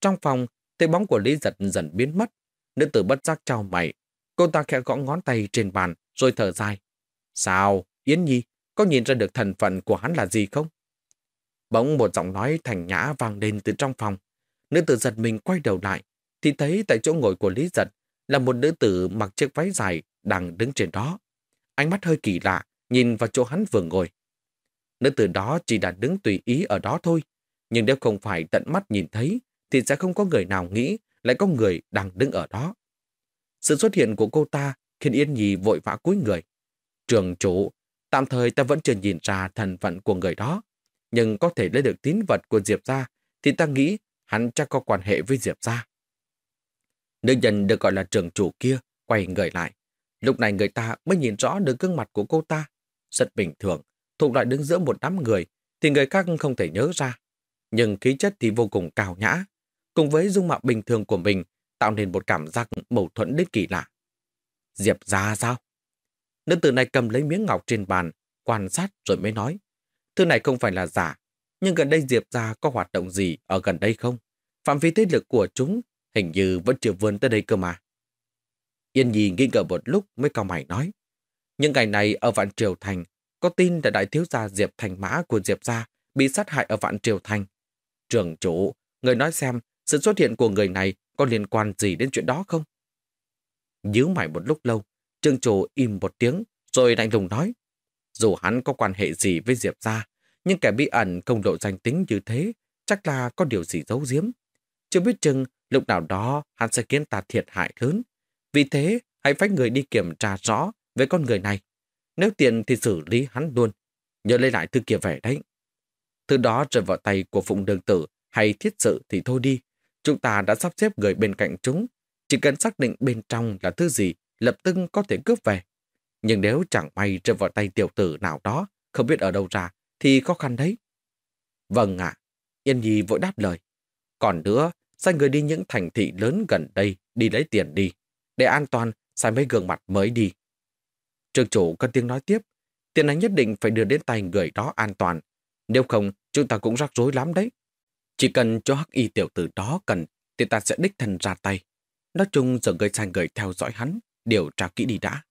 Trong phòng, thấy bóng của Lý giật dần biến mất. Nữ tử bất giác trao mày. Cô ta khẽ gõ ngón tay trên bàn rồi thở dài. Sao, Yến Nhi, có nhìn ra được thần phận của hắn là gì không? Bỗng một giọng nói thành nhã vang lên từ trong phòng. Nữ tử giật mình quay đầu lại, thì thấy tại chỗ ngồi của Lý Giật là một nữ tử mặc chiếc váy dài đang đứng trên đó. Ánh mắt hơi kỳ lạ, nhìn vào chỗ hắn vừa ngồi. Nữ tử đó chỉ đã đứng tùy ý ở đó thôi, nhưng nếu không phải tận mắt nhìn thấy, thì sẽ không có người nào nghĩ lại có người đang đứng ở đó. Sự xuất hiện của cô ta khiến Yên Nhi vội vã cúi người. Trường chủ, tạm thời ta vẫn chưa nhìn ra thần phận của người đó, nhưng có thể lấy được tín vật của Diệp gia thì ta nghĩ hắn chắc có quan hệ với Diệp gia. Nữ nhân được gọi là trường chủ kia quay người lại. Lúc này người ta mới nhìn rõ được gương mặt của cô ta. Rất bình thường, thuộc lại đứng giữa một đám người thì người khác không thể nhớ ra. Nhưng khí chất thì vô cùng cao nhã. Cùng với dung mạo bình thường của mình tạo nên một cảm giác mâu thuẫn đến kỳ lạ. Diệp ra sao? Nữ tử này cầm lấy miếng ngọc trên bàn, quan sát rồi mới nói. Thứ này không phải là giả, nhưng gần đây Diệp ra có hoạt động gì ở gần đây không? Phạm vi thế lực của chúng hình như vẫn chưa vươn tới đây cơ mà. Yên Nhi nghi ngờ một lúc mới cao mày nói. Những ngày này ở Vạn Triều Thành, có tin là đại thiếu gia Diệp Thành Mã của Diệp gia bị sát hại ở Vạn Triều Thành. Trường chủ, người nói xem sự xuất hiện của người này có liên quan gì đến chuyện đó không? Nhíu mày một lúc lâu, Trương trù im một tiếng, rồi lạnh lùng nói. Dù hắn có quan hệ gì với Diệp gia, nhưng kẻ bí ẩn công lộ danh tính như thế, chắc là có điều gì giấu giếm. Chưa biết chừng, lúc nào đó hắn sẽ khiến ta thiệt hại lớn. Vì thế, hãy phái người đi kiểm tra rõ với con người này. Nếu tiền thì xử lý hắn luôn. Nhớ lấy lại thư kia về đấy. Thứ đó rơi vào tay của Phụng Đường Tử hay thiết sự thì thôi đi. Chúng ta đã sắp xếp người bên cạnh chúng. Chỉ cần xác định bên trong là thứ gì, lập tức có thể cướp về. Nhưng nếu chẳng may rơi vào tay tiểu tử nào đó, không biết ở đâu ra, thì khó khăn đấy. Vâng ạ, Yên Nhi vội đáp lời. Còn nữa, sai người đi những thành thị lớn gần đây đi lấy tiền đi. Để an toàn, sai mấy gương mặt mới đi. Trường chủ có tiếng nói tiếp, tiền này nhất định phải đưa đến tay người đó an toàn. Nếu không, chúng ta cũng rắc rối lắm đấy. Chỉ cần cho hắc y tiểu tử đó cần, thì ta sẽ đích thân ra tay. Nói chung giờ người sai người theo dõi hắn, điều tra kỹ đi đã.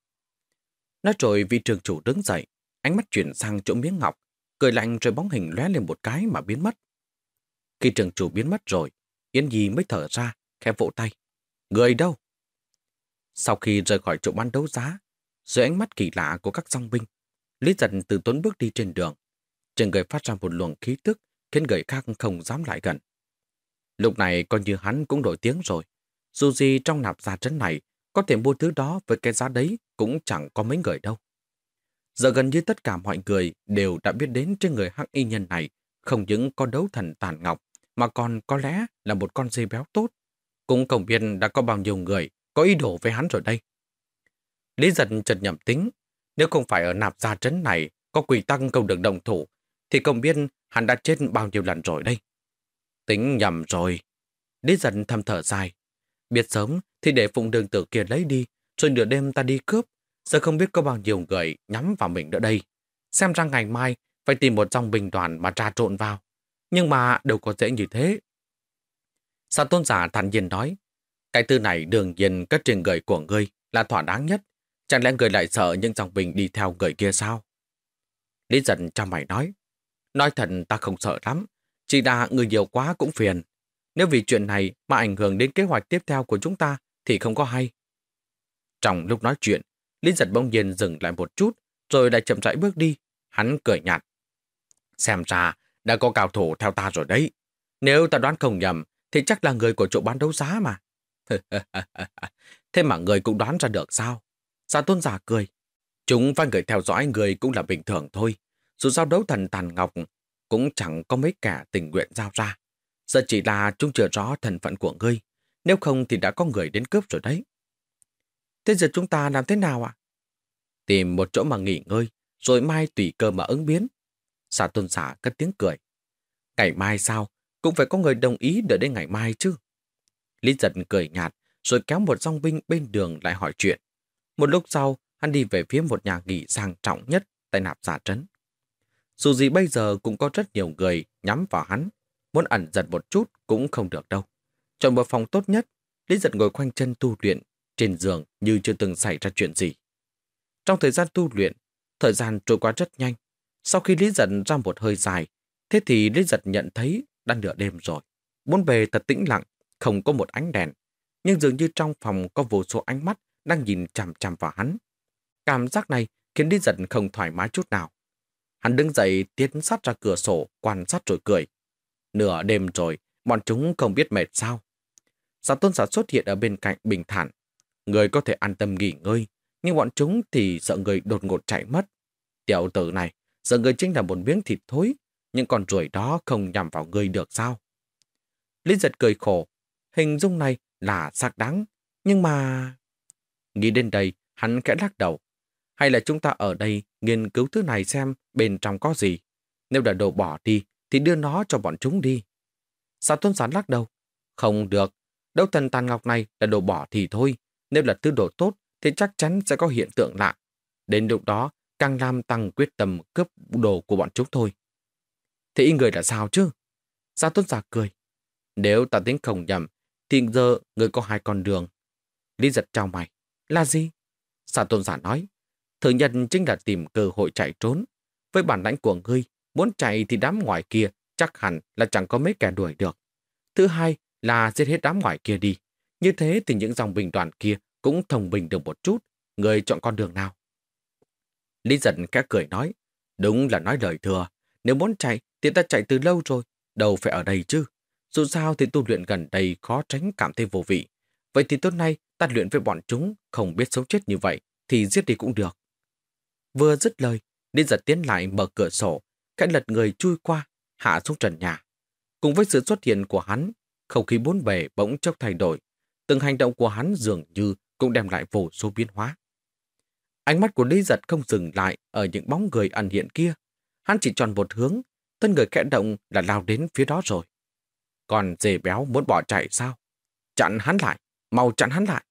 Nói rồi vị trường chủ đứng dậy, ánh mắt chuyển sang chỗ miếng ngọc, cười lạnh rồi bóng hình lóe lên một cái mà biến mất. Khi trường chủ biến mất rồi, yến Nhi mới thở ra, khẽ vỗ tay. Người đâu? Sau khi rời khỏi chỗ bán đấu giá, dưới ánh mắt kỳ lạ của các song binh, Lý Dân từ tuấn bước đi trên đường. Trên người phát ra một luồng khí tức khiến người khác không dám lại gần. Lúc này coi như hắn cũng nổi tiếng rồi. Dù gì trong nạp gia trấn này, có thể mua thứ đó với cái giá đấy cũng chẳng có mấy người đâu. Giờ gần như tất cả mọi người đều đã biết đến trên người hắc y nhân này không những có đấu thần tàn ngọc, mà còn có lẽ là một con dây béo tốt. Cũng cổng biên đã có bao nhiêu người có ý đồ với hắn rồi đây. Lý giật chợt nhầm tính, nếu không phải ở nạp gia trấn này có quỷ tăng không được đồng thủ, thì cổng biên hắn đã chết bao nhiêu lần rồi đây. Tính nhầm rồi, Lý giật thầm thở dài. Biết sớm thì để phụng đường tử kia lấy đi, rồi nửa đêm ta đi cướp. Giờ không biết có bao nhiêu người nhắm vào mình nữa đây. Xem ra ngày mai phải tìm một trong bình đoàn mà tra trộn vào. Nhưng mà đâu có dễ như thế. Sa tôn giả thản nhiên nói, cái tư này đương nhiên cất trên người của ngươi là thỏa đáng nhất. Chẳng lẽ người lại sợ những dòng bình đi theo người kia sao? Lý giận cho mày nói, nói thật ta không sợ lắm, chỉ là người nhiều quá cũng phiền. Nếu vì chuyện này mà ảnh hưởng đến kế hoạch tiếp theo của chúng ta thì không có hay. Trong lúc nói chuyện, Lý giật bỗng nhiên dừng lại một chút, rồi lại chậm rãi bước đi. Hắn cười nhạt. Xem ra, đã có cao thủ theo ta rồi đấy. Nếu ta đoán không nhầm, thì chắc là người của chỗ bán đấu giá mà. (laughs) Thế mà người cũng đoán ra được sao? Dạ giả tôn giả cười. Chúng và người theo dõi người cũng là bình thường thôi. Dù giao đấu thần tàn ngọc cũng chẳng có mấy kẻ tình nguyện giao ra. Giờ chỉ là chúng chưa rõ thân phận của ngươi. Nếu không thì đã có người đến cướp rồi đấy. Thế giờ chúng ta làm thế nào ạ? Tìm một chỗ mà nghỉ ngơi, rồi mai tùy cơ mà ứng biến. Xà tôn xả cất tiếng cười. Ngày mai sao? Cũng phải có người đồng ý đợi đến ngày mai chứ. Lý giật cười nhạt, rồi kéo một dòng binh bên đường lại hỏi chuyện. Một lúc sau, hắn đi về phía một nhà nghỉ sang trọng nhất tại nạp giả trấn. Dù gì bây giờ cũng có rất nhiều người nhắm vào hắn, muốn ẩn giật một chút cũng không được đâu. Chọn một phòng tốt nhất, Lý giật ngồi khoanh chân tu luyện trên giường như chưa từng xảy ra chuyện gì. Trong thời gian tu luyện, thời gian trôi qua rất nhanh. Sau khi Lý giật ra một hơi dài, thế thì Lý giật nhận thấy đã nửa đêm rồi. Bốn bề thật tĩnh lặng, không có một ánh đèn. Nhưng dường như trong phòng có vô số ánh mắt đang nhìn chằm chằm vào hắn. Cảm giác này khiến Lý giật không thoải mái chút nào. Hắn đứng dậy tiến sát ra cửa sổ, quan sát rồi cười. Nửa đêm rồi, bọn chúng không biết mệt sao. Giả tôn giả xuất hiện ở bên cạnh bình thản. Người có thể an tâm nghỉ ngơi, nhưng bọn chúng thì sợ người đột ngột chạy mất. Tiểu tử này, sợ người chính là một miếng thịt thối, nhưng con ruồi đó không nhằm vào người được sao? Lý giật cười khổ, hình dung này là xác đáng, nhưng mà... Nghĩ đến đây, hắn kẽ lắc đầu. Hay là chúng ta ở đây nghiên cứu thứ này xem bên trong có gì? Nếu đã đổ bỏ đi, thì đưa nó cho bọn chúng đi. Sao tôn sán lắc đầu? Không được. Đâu thần tàn ngọc này là đồ bỏ thì thôi. Nếu là thứ đồ tốt, thì chắc chắn sẽ có hiện tượng lạ. Đến lúc đó, càng làm tăng quyết tâm cướp đồ của bọn chúng thôi. Thế ý người là sao chứ? Gia Tôn Giả cười. Nếu ta tính không nhầm, thì giờ người có hai con đường. Lý giật trao mày. Là gì? Sa Tôn Giả nói. Thứ nhân chính là tìm cơ hội chạy trốn. Với bản lãnh của ngươi, muốn chạy thì đám ngoài kia chắc hẳn là chẳng có mấy kẻ đuổi được. Thứ hai là giết hết đám ngoài kia đi. Như thế thì những dòng bình đoàn kia cũng thông bình được một chút. Người chọn con đường nào? Lý giận khẽ cười nói. Đúng là nói lời thừa. Nếu muốn chạy thì ta chạy từ lâu rồi. Đâu phải ở đây chứ. Dù sao thì tu luyện gần đây khó tránh cảm thấy vô vị. Vậy thì tối nay ta luyện với bọn chúng không biết sống chết như vậy thì giết đi cũng được. Vừa dứt lời, Lý giật tiến lại mở cửa sổ, khẽ lật người chui qua, hạ xuống trần nhà. Cùng với sự xuất hiện của hắn, không khí bốn bề bỗng chốc thay đổi. Từng hành động của hắn dường như cũng đem lại vô số biến hóa. Ánh mắt của Lý giật không dừng lại ở những bóng người ẩn hiện kia. Hắn chỉ tròn một hướng, thân người kẽ động là lao đến phía đó rồi. Còn dề béo muốn bỏ chạy sao? Chặn hắn lại, mau chặn hắn lại.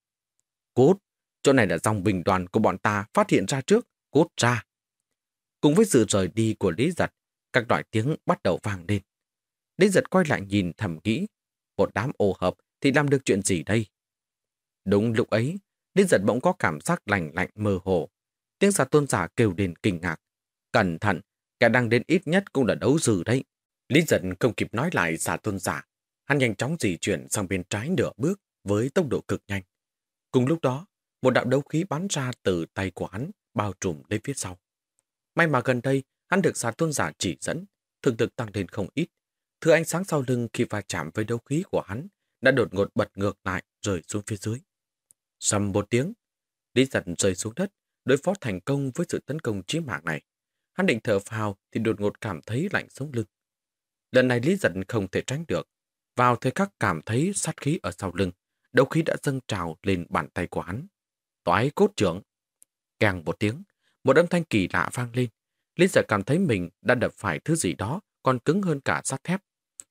Cút, chỗ này là dòng bình đoàn của bọn ta phát hiện ra trước, cút ra. Cùng với sự rời đi của Lý giật, các loại tiếng bắt đầu vang lên. Lý giật quay lại nhìn thầm nghĩ, một đám ô hợp thì làm được chuyện gì đây? Đúng lúc ấy, Lý giật bỗng có cảm giác lạnh lạnh mơ hồ. Tiếng giả tôn giả kêu đền kinh ngạc. Cẩn thận, kẻ đang đến ít nhất cũng là đấu dư đấy. Lý giật không kịp nói lại giả tôn giả. Hắn nhanh chóng di chuyển sang bên trái nửa bước với tốc độ cực nhanh. Cùng lúc đó, một đạo đấu khí bắn ra từ tay của hắn, bao trùm lên phía sau. May mà gần đây, hắn được giả tôn giả chỉ dẫn, thực thực tăng lên không ít. Thứ ánh sáng sau lưng khi va chạm với đấu khí của hắn đã đột ngột bật ngược lại rơi xuống phía dưới. Sầm một tiếng, Lý giật rơi xuống đất, đối phó thành công với sự tấn công chí mạng này. Hắn định thở phào thì đột ngột cảm thấy lạnh sống lưng. Lần này Lý giật không thể tránh được. Vào thời khắc cảm thấy sát khí ở sau lưng, đấu khí đã dâng trào lên bàn tay của hắn. Toái cốt trưởng. Càng một tiếng, một âm thanh kỳ lạ vang lên. Lý giật cảm thấy mình đã đập phải thứ gì đó còn cứng hơn cả sắt thép.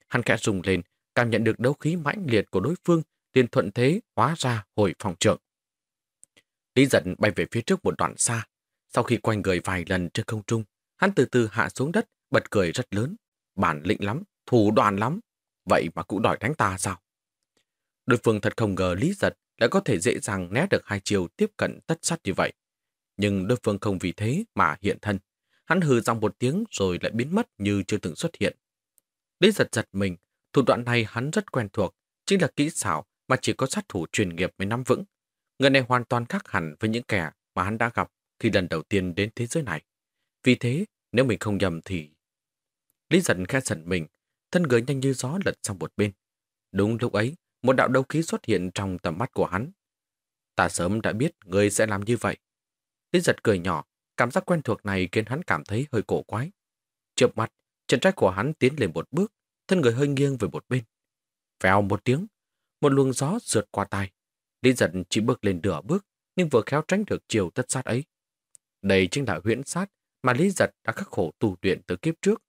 Hắn khẽ rùng lên, cảm nhận được đấu khí mãnh liệt của đối phương, liền thuận thế hóa ra hồi phòng trưởng. Lý giận bay về phía trước một đoạn xa. Sau khi quanh người vài lần trên không trung, hắn từ từ hạ xuống đất, bật cười rất lớn. Bản lĩnh lắm, thủ đoàn lắm. Vậy mà cũng đòi đánh ta sao? Đối phương thật không ngờ Lý dạ giật lại có thể dễ dàng né được hai chiều tiếp cận tất sát như vậy. Nhưng đối phương không vì thế mà hiện thân. Hắn hừ dòng một tiếng rồi lại biến mất như chưa từng xuất hiện. Lý giật giật mình, thủ đoạn này hắn rất quen thuộc, chính là kỹ xảo mà chỉ có sát thủ chuyên nghiệp mới nắm vững. Người này hoàn toàn khác hẳn với những kẻ mà hắn đã gặp khi lần đầu tiên đến thế giới này. Vì thế, nếu mình không nhầm thì... Lý giật khẽ sần mình, thân người nhanh như gió lật sang một bên. Đúng lúc ấy, một đạo đấu khí xuất hiện trong tầm mắt của hắn. Ta sớm đã biết người sẽ làm như vậy. Lý giật cười nhỏ, cảm giác quen thuộc này khiến hắn cảm thấy hơi cổ quái. Chợp mặt, chân trái của hắn tiến lên một bước, thân người hơi nghiêng về một bên. Vèo một tiếng, một luồng gió rượt qua tai. Lý giật chỉ bước lên nửa bước, nhưng vừa khéo tránh được chiều tất sát ấy. Đây chính là huyễn sát mà Lý giật đã khắc khổ tù luyện từ kiếp trước.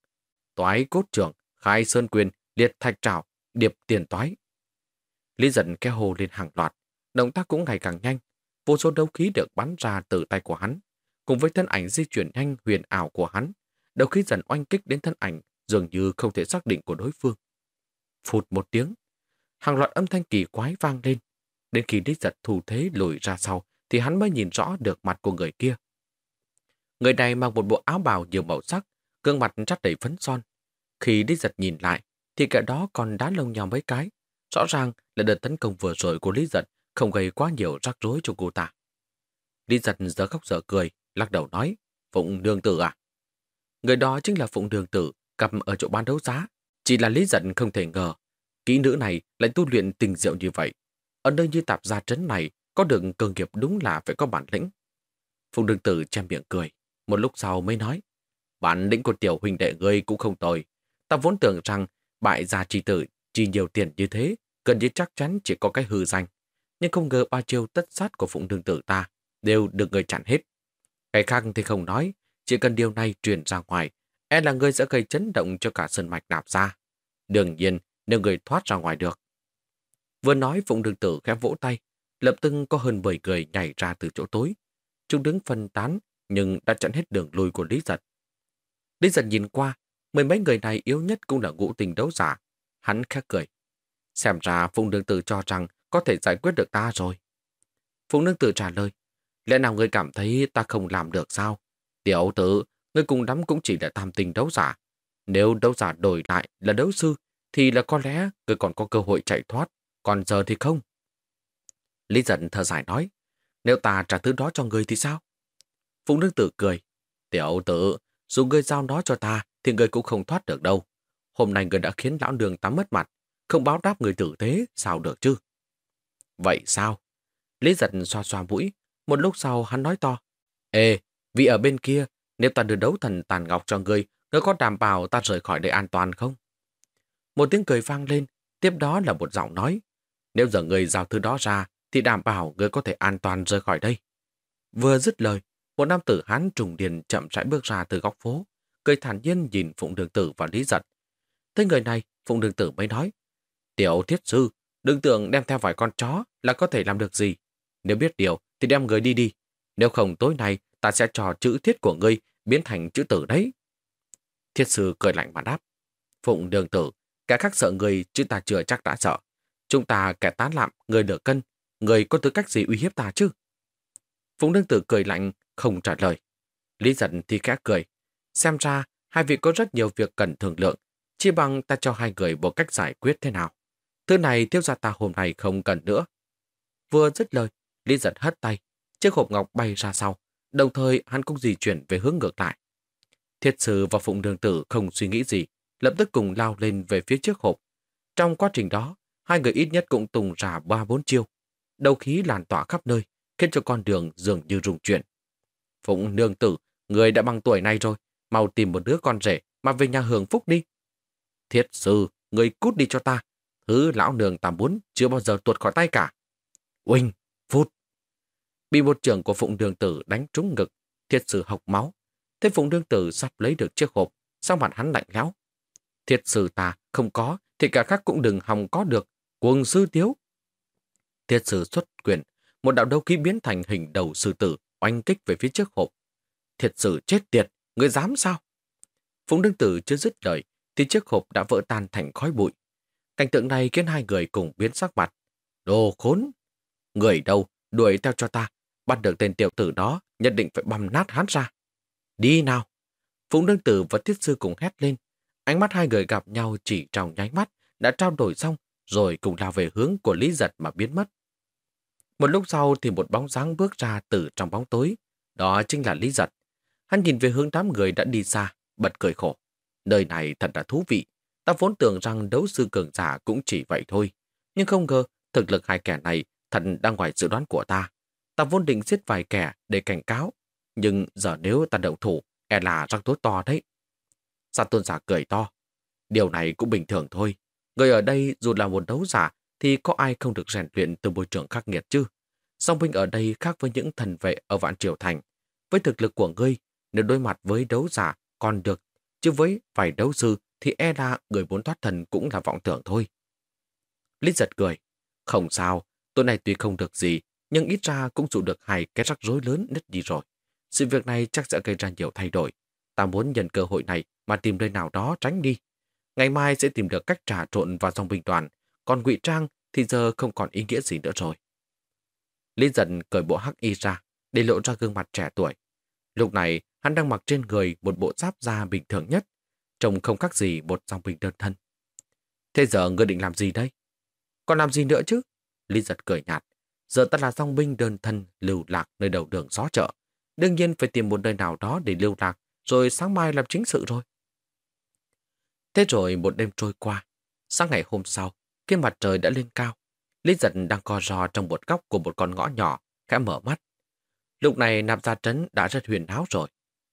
Toái cốt trưởng, khai sơn quyền, liệt thạch trảo, điệp tiền toái. Lý giật kéo hồ lên hàng loạt, động tác cũng ngày càng nhanh. Vô số đấu khí được bắn ra từ tay của hắn, cùng với thân ảnh di chuyển nhanh huyền ảo của hắn. Đấu khí dần oanh kích đến thân ảnh dường như không thể xác định của đối phương. Phụt một tiếng, hàng loạt âm thanh kỳ quái vang lên. Đến khi đích giật thủ thế lùi ra sau, thì hắn mới nhìn rõ được mặt của người kia. Người này mặc một bộ áo bào nhiều màu sắc, gương mặt chắc đầy phấn son. Khi đích giật nhìn lại, thì kẻ đó còn đá lông nhau mấy cái. Rõ ràng là đợt tấn công vừa rồi của Lý Giật không gây quá nhiều rắc rối cho cô ta. Lý Giật giờ khóc giờ cười, lắc đầu nói, Phụng Đường Tử à? Người đó chính là Phụng Đường Tử, gặp ở chỗ bán đấu giá. Chỉ là Lý Giật không thể ngờ, kỹ nữ này lại tu luyện tình diệu như vậy. Ở nơi như tạp gia trấn này, có được cơ nghiệp đúng là phải có bản lĩnh. Phụng Đường Tử che miệng cười, một lúc sau mới nói, bản lĩnh của tiểu huynh đệ ngươi cũng không tồi. Ta vốn tưởng rằng bại gia trì tử chi nhiều tiền như thế, gần như chắc chắn chỉ có cái hư danh. Nhưng không ngờ ba chiêu tất sát của Phụng Đường Tử ta đều được người chặn hết. Cái khác thì không nói, chỉ cần điều này truyền ra ngoài, e là người sẽ gây chấn động cho cả sân mạch nạp ra. Đương nhiên, nếu người thoát ra ngoài được. Vừa nói Phụng Đường Tử khẽ vỗ tay, lập tức có hơn 10 người nhảy ra từ chỗ tối. Chúng đứng phân tán, nhưng đã chặn hết đường lui của Lý Giật. Lý Giật nhìn qua, mười mấy người này yếu nhất cũng là ngũ tình đấu giả. Hắn khẽ cười. Xem ra Phụng Đường Tử cho rằng có thể giải quyết được ta rồi. Phụng nương Tử trả lời. Lẽ nào người cảm thấy ta không làm được sao? Tiểu tử, người cùng lắm cũng chỉ là tam tình đấu giả. Nếu đấu giả đổi lại là đấu sư, thì là có lẽ người còn có cơ hội chạy thoát, còn giờ thì không. Lý giận thở dài nói, nếu ta trả thứ đó cho người thì sao? Phụng Nương Tử cười, tiểu tử, dù ngươi giao nó cho ta, thì người cũng không thoát được đâu. Hôm nay người đã khiến lão đường tắm mất mặt, không báo đáp người tử thế, sao được chứ? Vậy sao? Lý giật xoa xoa mũi, một lúc sau hắn nói to. Ê, vì ở bên kia, nếu ta đưa đấu thần tàn ngọc cho ngươi, ngươi có đảm bảo ta rời khỏi đây an toàn không? Một tiếng cười vang lên, tiếp đó là một giọng nói. Nếu giờ ngươi giao thứ đó ra, thì đảm bảo ngươi có thể an toàn rời khỏi đây. Vừa dứt lời, một nam tử hán trùng điền chậm rãi bước ra từ góc phố, cười thản nhiên nhìn Phụng Đường Tử và Lý Giật. Thế người này, Phụng Đường Tử mới nói, Tiểu thiết sư, đừng tưởng đem theo vài con chó là có thể làm được gì. Nếu biết điều, thì đem người đi đi. Nếu không tối nay, ta sẽ trò chữ thiết của ngươi biến thành chữ tử đấy. Thiết sư cười lạnh mà đáp. Phụng đường tử, kẻ khác sợ người chứ ta chưa chắc đã sợ. Chúng ta kẻ tán lạm, người nửa cân, người có tư cách gì uy hiếp ta chứ? Phụng đường tử cười lạnh, không trả lời. Lý giận thì khẽ cười. Xem ra, hai vị có rất nhiều việc cần thương lượng. Chỉ bằng ta cho hai người một cách giải quyết thế nào. Thứ này thiếu gia ta hôm nay không cần nữa. Vừa dứt lời, Lý giật hất tay, chiếc hộp ngọc bay ra sau, đồng thời hắn cũng di chuyển về hướng ngược lại. Thiết sư và Phụng Đường Tử không suy nghĩ gì, lập tức cùng lao lên về phía trước hộp. Trong quá trình đó, hai người ít nhất cũng tùng ra ba bốn chiêu. Đầu khí làn tỏa khắp nơi, khiến cho con đường dường như rung chuyển. Phụng Nương Tử, người đã bằng tuổi này rồi, mau tìm một đứa con rể mà về nhà hưởng phúc đi. Thiết sư, người cút đi cho ta. Thứ lão nương ta muốn chưa bao giờ tuột khỏi tay cả. Uỳnh, phút. Bị một trưởng của Phụng Đường Tử đánh trúng ngực, thiệt sự học máu. Thế Phụng Đường Tử sắp lấy được chiếc hộp, sau mặt hắn lạnh lẽo. Thiệt sự ta không có, thì cả khác cũng đừng hòng có được, cuồng sư tiếu. thiệt sự xuất quyền, một đạo đấu khí biến thành hình đầu sư tử, oanh kích về phía trước hộp. Thiệt sự chết tiệt, người dám sao? phụng đương tử chưa dứt lời, thì chiếc hộp đã vỡ tan thành khói bụi. Cảnh tượng này khiến hai người cùng biến sắc mặt. Đồ khốn! Người đâu, đuổi theo cho ta. Bắt được tên tiểu tử đó, nhất định phải băm nát hắn ra. Đi nào! Phùng đương tử và thiết sư cùng hét lên. Ánh mắt hai người gặp nhau chỉ trong nháy mắt, đã trao đổi xong, rồi cùng lao về hướng của Lý Giật mà biến mất. Một lúc sau thì một bóng dáng bước ra từ trong bóng tối. Đó chính là Lý Giật. Hắn nhìn về hướng đám người đã đi xa, bật cười khổ. Nơi này thật là thú vị. Ta vốn tưởng rằng đấu sư cường giả cũng chỉ vậy thôi. Nhưng không ngờ, thực lực hai kẻ này thật đang ngoài dự đoán của ta. Ta vốn định giết vài kẻ để cảnh cáo. Nhưng giờ nếu ta động thủ, e là răng tốt to đấy. Sa tôn giả cười to. Điều này cũng bình thường thôi. Người ở đây dù là một đấu giả thì có ai không được rèn luyện từ môi trường khắc nghiệt chứ? Song binh ở đây khác với những thần vệ ở Vạn Triều Thành. Với thực lực của ngươi, nếu đối mặt với đấu giả còn được, chứ với vài đấu sư thì e là người muốn thoát thần cũng là vọng tưởng thôi. Lít giật cười. Không sao, tôi này tuy không được gì, nhưng ít ra cũng dụ được hai cái rắc rối lớn nhất đi rồi. Sự việc này chắc sẽ gây ra nhiều thay đổi. Ta muốn nhân cơ hội này mà tìm nơi nào đó tránh đi. Ngày mai sẽ tìm được cách trả trộn vào dòng bình đoàn, còn ngụy trang thì giờ không còn ý nghĩa gì nữa rồi. Lý giận cởi bộ hắc y ra, để lộ ra gương mặt trẻ tuổi. Lúc này, hắn đang mặc trên người một bộ giáp da bình thường nhất, trông không khác gì một dòng bình đơn thân. Thế giờ ngươi định làm gì đây? Còn làm gì nữa chứ? Lý giật cười nhạt. Giờ ta là dòng binh đơn thân lưu lạc nơi đầu đường gió chợ. Đương nhiên phải tìm một nơi nào đó để lưu lạc, rồi sáng mai làm chính sự rồi. Thế rồi một đêm trôi qua. Sáng ngày hôm sau, khi mặt trời đã lên cao, Lý giật đang co ro trong một góc của một con ngõ nhỏ, khẽ mở mắt. Lúc này nam gia trấn đã rất huyền áo rồi.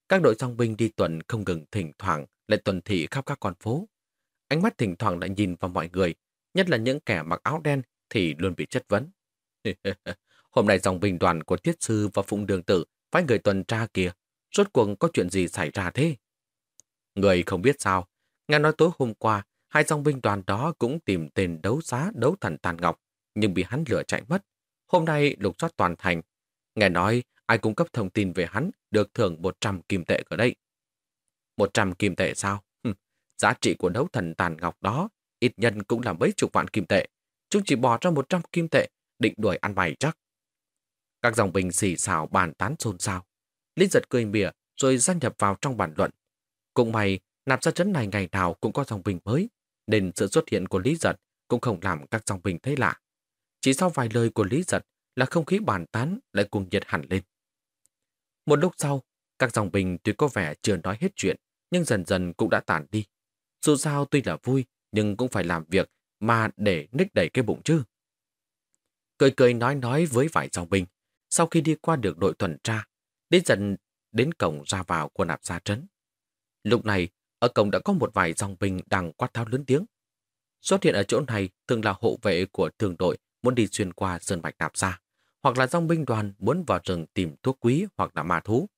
Các đội song binh đi tuần không ngừng thỉnh thoảng lại tuần thị khắp các con phố. Ánh mắt thỉnh thoảng lại nhìn vào mọi người, nhất là những kẻ mặc áo đen thì luôn bị chất vấn. (laughs) Hôm nay dòng binh đoàn của Tiết Sư và Phụng Đường Tử phái người tuần tra kìa, rốt cuộc có chuyện gì xảy ra thế? Người không biết sao, nghe nói tối hôm qua, hai dòng binh đoàn đó cũng tìm tên đấu giá đấu thần Tàn Ngọc, nhưng bị hắn lừa chạy mất. Hôm nay lục soát toàn thành. Nghe nói ai cung cấp thông tin về hắn được thưởng 100 kim tệ ở đây. 100 kim tệ sao? Hừm, giá trị của đấu thần tàn ngọc đó ít nhân cũng là mấy chục vạn kim tệ. Chúng chỉ bỏ ra 100 kim tệ, định đuổi ăn mày chắc. Các dòng bình xì xào bàn tán xôn xao. Lý giật cười mỉa rồi gia nhập vào trong bàn luận. Cũng may, nạp ra trấn này ngày nào cũng có dòng bình mới, nên sự xuất hiện của Lý giật cũng không làm các dòng bình thấy lạ. Chỉ sau vài lời của Lý giật là không khí bàn tán lại cuồng nhiệt hẳn lên. Một lúc sau, các dòng bình tuy có vẻ chưa nói hết chuyện, nhưng dần dần cũng đã tản đi. Dù sao tuy là vui, nhưng cũng phải làm việc mà để ních đẩy cái bụng chứ. Cười cười nói nói với vài dòng binh, sau khi đi qua được đội tuần tra, đến dần đến cổng ra vào của nạp gia trấn. Lúc này, ở cổng đã có một vài dòng binh đang quát tháo lớn tiếng. Xuất hiện ở chỗ này thường là hộ vệ của thường đội muốn đi xuyên qua sơn bạch nạp gia, hoặc là dòng binh đoàn muốn vào rừng tìm thuốc quý hoặc là ma thú.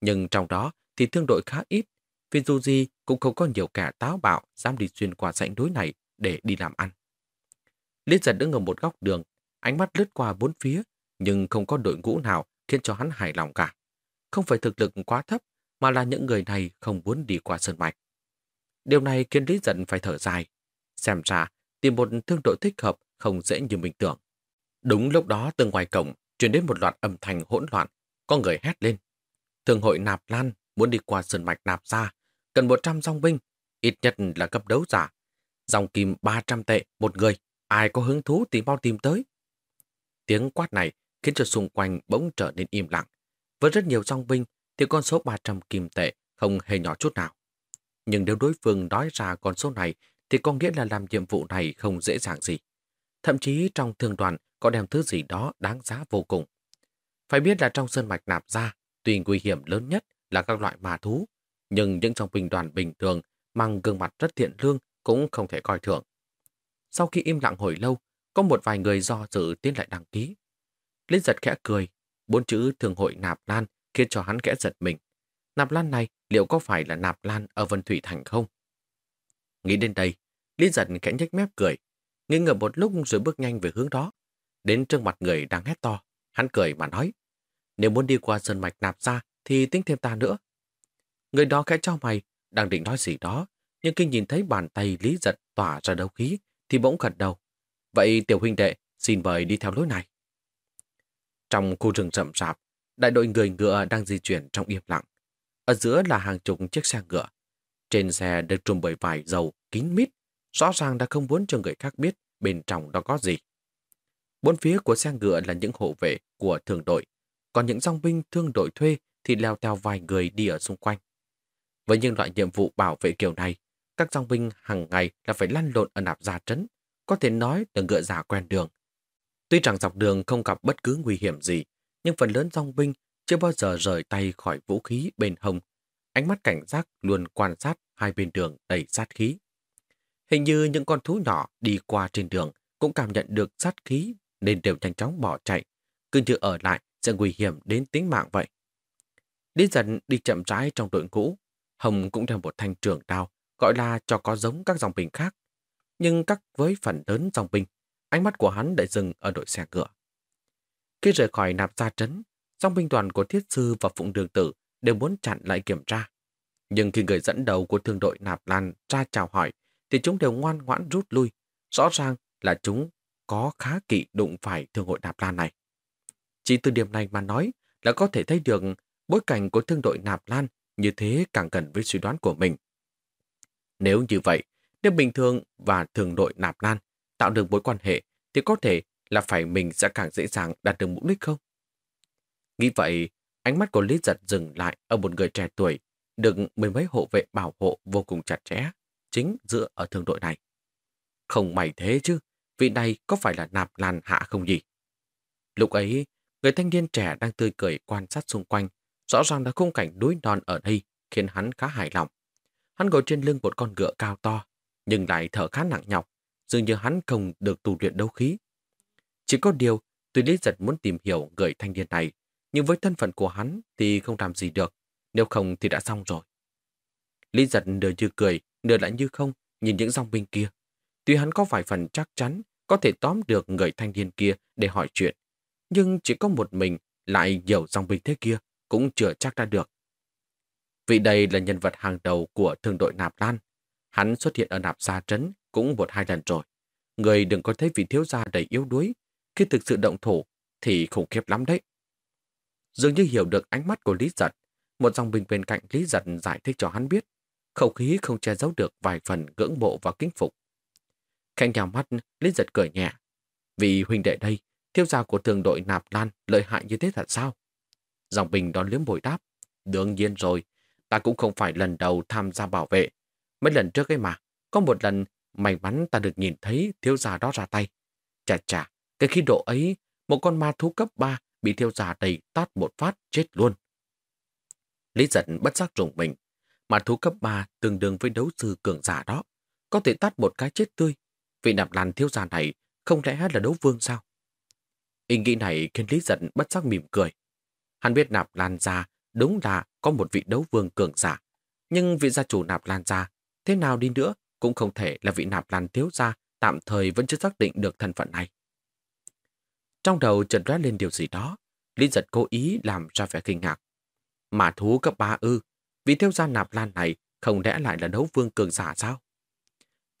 Nhưng trong đó thì thương đội khá ít, vì dù gì cũng không có nhiều kẻ táo bạo dám đi xuyên qua dãy núi này để đi làm ăn. Liên giật đứng ở một góc đường, ánh mắt lướt qua bốn phía, nhưng không có đội ngũ nào khiến cho hắn hài lòng cả. Không phải thực lực quá thấp, mà là những người này không muốn đi qua sơn mạch. Điều này khiến Lý giận phải thở dài. Xem ra, tìm một thương đội thích hợp không dễ như mình tưởng. Đúng lúc đó từ ngoài cổng truyền đến một loạt âm thanh hỗn loạn, có người hét lên. Thường hội nạp lan muốn đi qua sườn mạch nạp Sa cần 100 dòng binh, ít nhất là cấp đấu giả. Dòng kim 300 tệ một người, ai có hứng thú thì mau tìm tới. Tiếng quát này khiến cho xung quanh bỗng trở nên im lặng. Với rất nhiều dòng binh thì con số 300 kim tệ không hề nhỏ chút nào. Nhưng nếu đối phương nói ra con số này thì có nghĩa là làm nhiệm vụ này không dễ dàng gì. Thậm chí trong thương đoàn có đem thứ gì đó đáng giá vô cùng. Phải biết là trong sơn mạch nạp ra, tuy nguy hiểm lớn nhất là các loại ma thú, nhưng những trong binh đoàn bình thường mang gương mặt rất thiện lương cũng không thể coi thường. Sau khi im lặng hồi lâu, có một vài người do dự tiến lại đăng ký. Linh giật khẽ cười, bốn chữ thường hội nạp lan khiến cho hắn khẽ giật mình. Nạp lan này liệu có phải là nạp lan ở Vân Thủy Thành không? Nghĩ đến đây, Lý giật khẽ nhếch mép cười, nghi ngờ một lúc rồi bước nhanh về hướng đó. Đến trước mặt người đang hét to, hắn cười mà nói, nếu muốn đi qua sơn mạch nạp ra thì tính thêm ta nữa. Người đó khẽ cho mày, đang định nói gì đó, nhưng khi nhìn thấy bàn tay Lý giật tỏa ra đấu khí thì bỗng gật đầu. Vậy tiểu huynh đệ, xin mời đi theo lối này. Trong khu rừng rậm rạp, đại đội người ngựa đang di chuyển trong im lặng. Ở giữa là hàng chục chiếc xe ngựa. Trên xe được trùm bởi vải dầu kín mít, rõ ràng đã không muốn cho người khác biết bên trong đó có gì. Bốn phía của xe ngựa là những hộ vệ của thường đội, còn những dòng binh thương đội thuê thì leo theo vài người đi ở xung quanh. Với những loại nhiệm vụ bảo vệ kiểu này, các dòng binh hàng ngày là phải lăn lộn ở nạp gia trấn, có thể nói là ngựa giả quen đường. Tuy rằng dọc đường không gặp bất cứ nguy hiểm gì, nhưng phần lớn dòng binh chưa bao giờ rời tay khỏi vũ khí bên hông. Ánh mắt cảnh giác luôn quan sát hai bên đường đầy sát khí. Hình như những con thú nhỏ đi qua trên đường cũng cảm nhận được sát khí nên đều nhanh chóng bỏ chạy, cứ như ở lại sẽ nguy hiểm đến tính mạng vậy. Lý dần đi chậm rãi trong đội ngũ, Hồng cũng đeo một thanh trường đao, gọi là cho có giống các dòng binh khác. Nhưng các với phần lớn dòng binh, ánh mắt của hắn lại dừng ở đội xe ngựa. Khi rời khỏi nạp gia trấn, dòng binh đoàn của thiết sư và phụng đường tử đều muốn chặn lại kiểm tra. Nhưng khi người dẫn đầu của thương đội nạp lan ra chào hỏi, thì chúng đều ngoan ngoãn rút lui. Rõ ràng là chúng có khá kỵ đụng phải thương hội nạp lan này. Chỉ từ điểm này mà nói là có thể thấy được bối cảnh của thương đội nạp lan như thế càng gần với suy đoán của mình. Nếu như vậy, nếu bình thường và thường đội nạp lan tạo được mối quan hệ thì có thể là phải mình sẽ càng dễ dàng đạt được mục đích không? Nghĩ vậy, ánh mắt của Lý Giật dừng lại ở một người trẻ tuổi, được mười mấy hộ vệ bảo hộ vô cùng chặt chẽ, chính dựa ở thương đội này. Không may thế chứ, vị này có phải là nạp lan hạ không gì? Lúc ấy, người thanh niên trẻ đang tươi cười quan sát xung quanh, rõ ràng là khung cảnh núi non ở đây khiến hắn khá hài lòng. Hắn ngồi trên lưng một con ngựa cao to, nhưng lại thở khá nặng nhọc, dường như hắn không được tu luyện đấu khí. Chỉ có điều, tuy Lý Giật muốn tìm hiểu người thanh niên này, nhưng với thân phận của hắn thì không làm gì được, nếu không thì đã xong rồi. Lý Giật nửa như cười, nửa lại như không, nhìn những dòng binh kia. Tuy hắn có vài phần chắc chắn có thể tóm được người thanh niên kia để hỏi chuyện, nhưng chỉ có một mình lại nhiều dòng binh thế kia cũng chưa chắc đã được. Vị đây là nhân vật hàng đầu của thương đội Nạp Lan. Hắn xuất hiện ở Nạp Gia Trấn cũng một hai lần rồi. Người đừng có thấy vị thiếu gia đầy yếu đuối. Khi thực sự động thủ thì khủng khiếp lắm đấy. Dường như hiểu được ánh mắt của Lý Giật, một dòng bình bên cạnh Lý Giật giải thích cho hắn biết. Khẩu khí không che giấu được vài phần ngưỡng mộ và kính phục. Khanh nhào mắt, Lý Giật cười nhẹ. Vì huynh đệ đây, thiếu gia của thường đội Nạp Lan lợi hại như thế thật sao? Dòng bình đón liếm bồi đáp. Đương nhiên rồi, ta cũng không phải lần đầu tham gia bảo vệ. Mấy lần trước ấy mà, có một lần may mắn ta được nhìn thấy thiếu gia đó ra tay. Chà chà, cái khi độ ấy, một con ma thú cấp 3 bị thiếu gia đầy tát một phát chết luôn. Lý giật bất giác rùng mình mà thú cấp 3 tương đương với đấu sư cường giả đó. Có thể tát một cái chết tươi. Vị nạp lan thiếu gia này không lẽ là đấu vương sao? Ý nghĩ này khiến Lý giận bất giác mỉm cười. Hắn biết nạp lan gia đúng là có một vị đấu vương cường giả. Nhưng vị gia chủ nạp lan gia, thế nào đi nữa cũng không thể là vị nạp lan thiếu gia tạm thời vẫn chưa xác định được thân phận này. Trong đầu chợt lóe lên điều gì đó, Lý giật cố ý làm ra vẻ kinh ngạc. Mà thú cấp ba ư, vị thiếu gia nạp lan này không lẽ lại là đấu vương cường giả sao?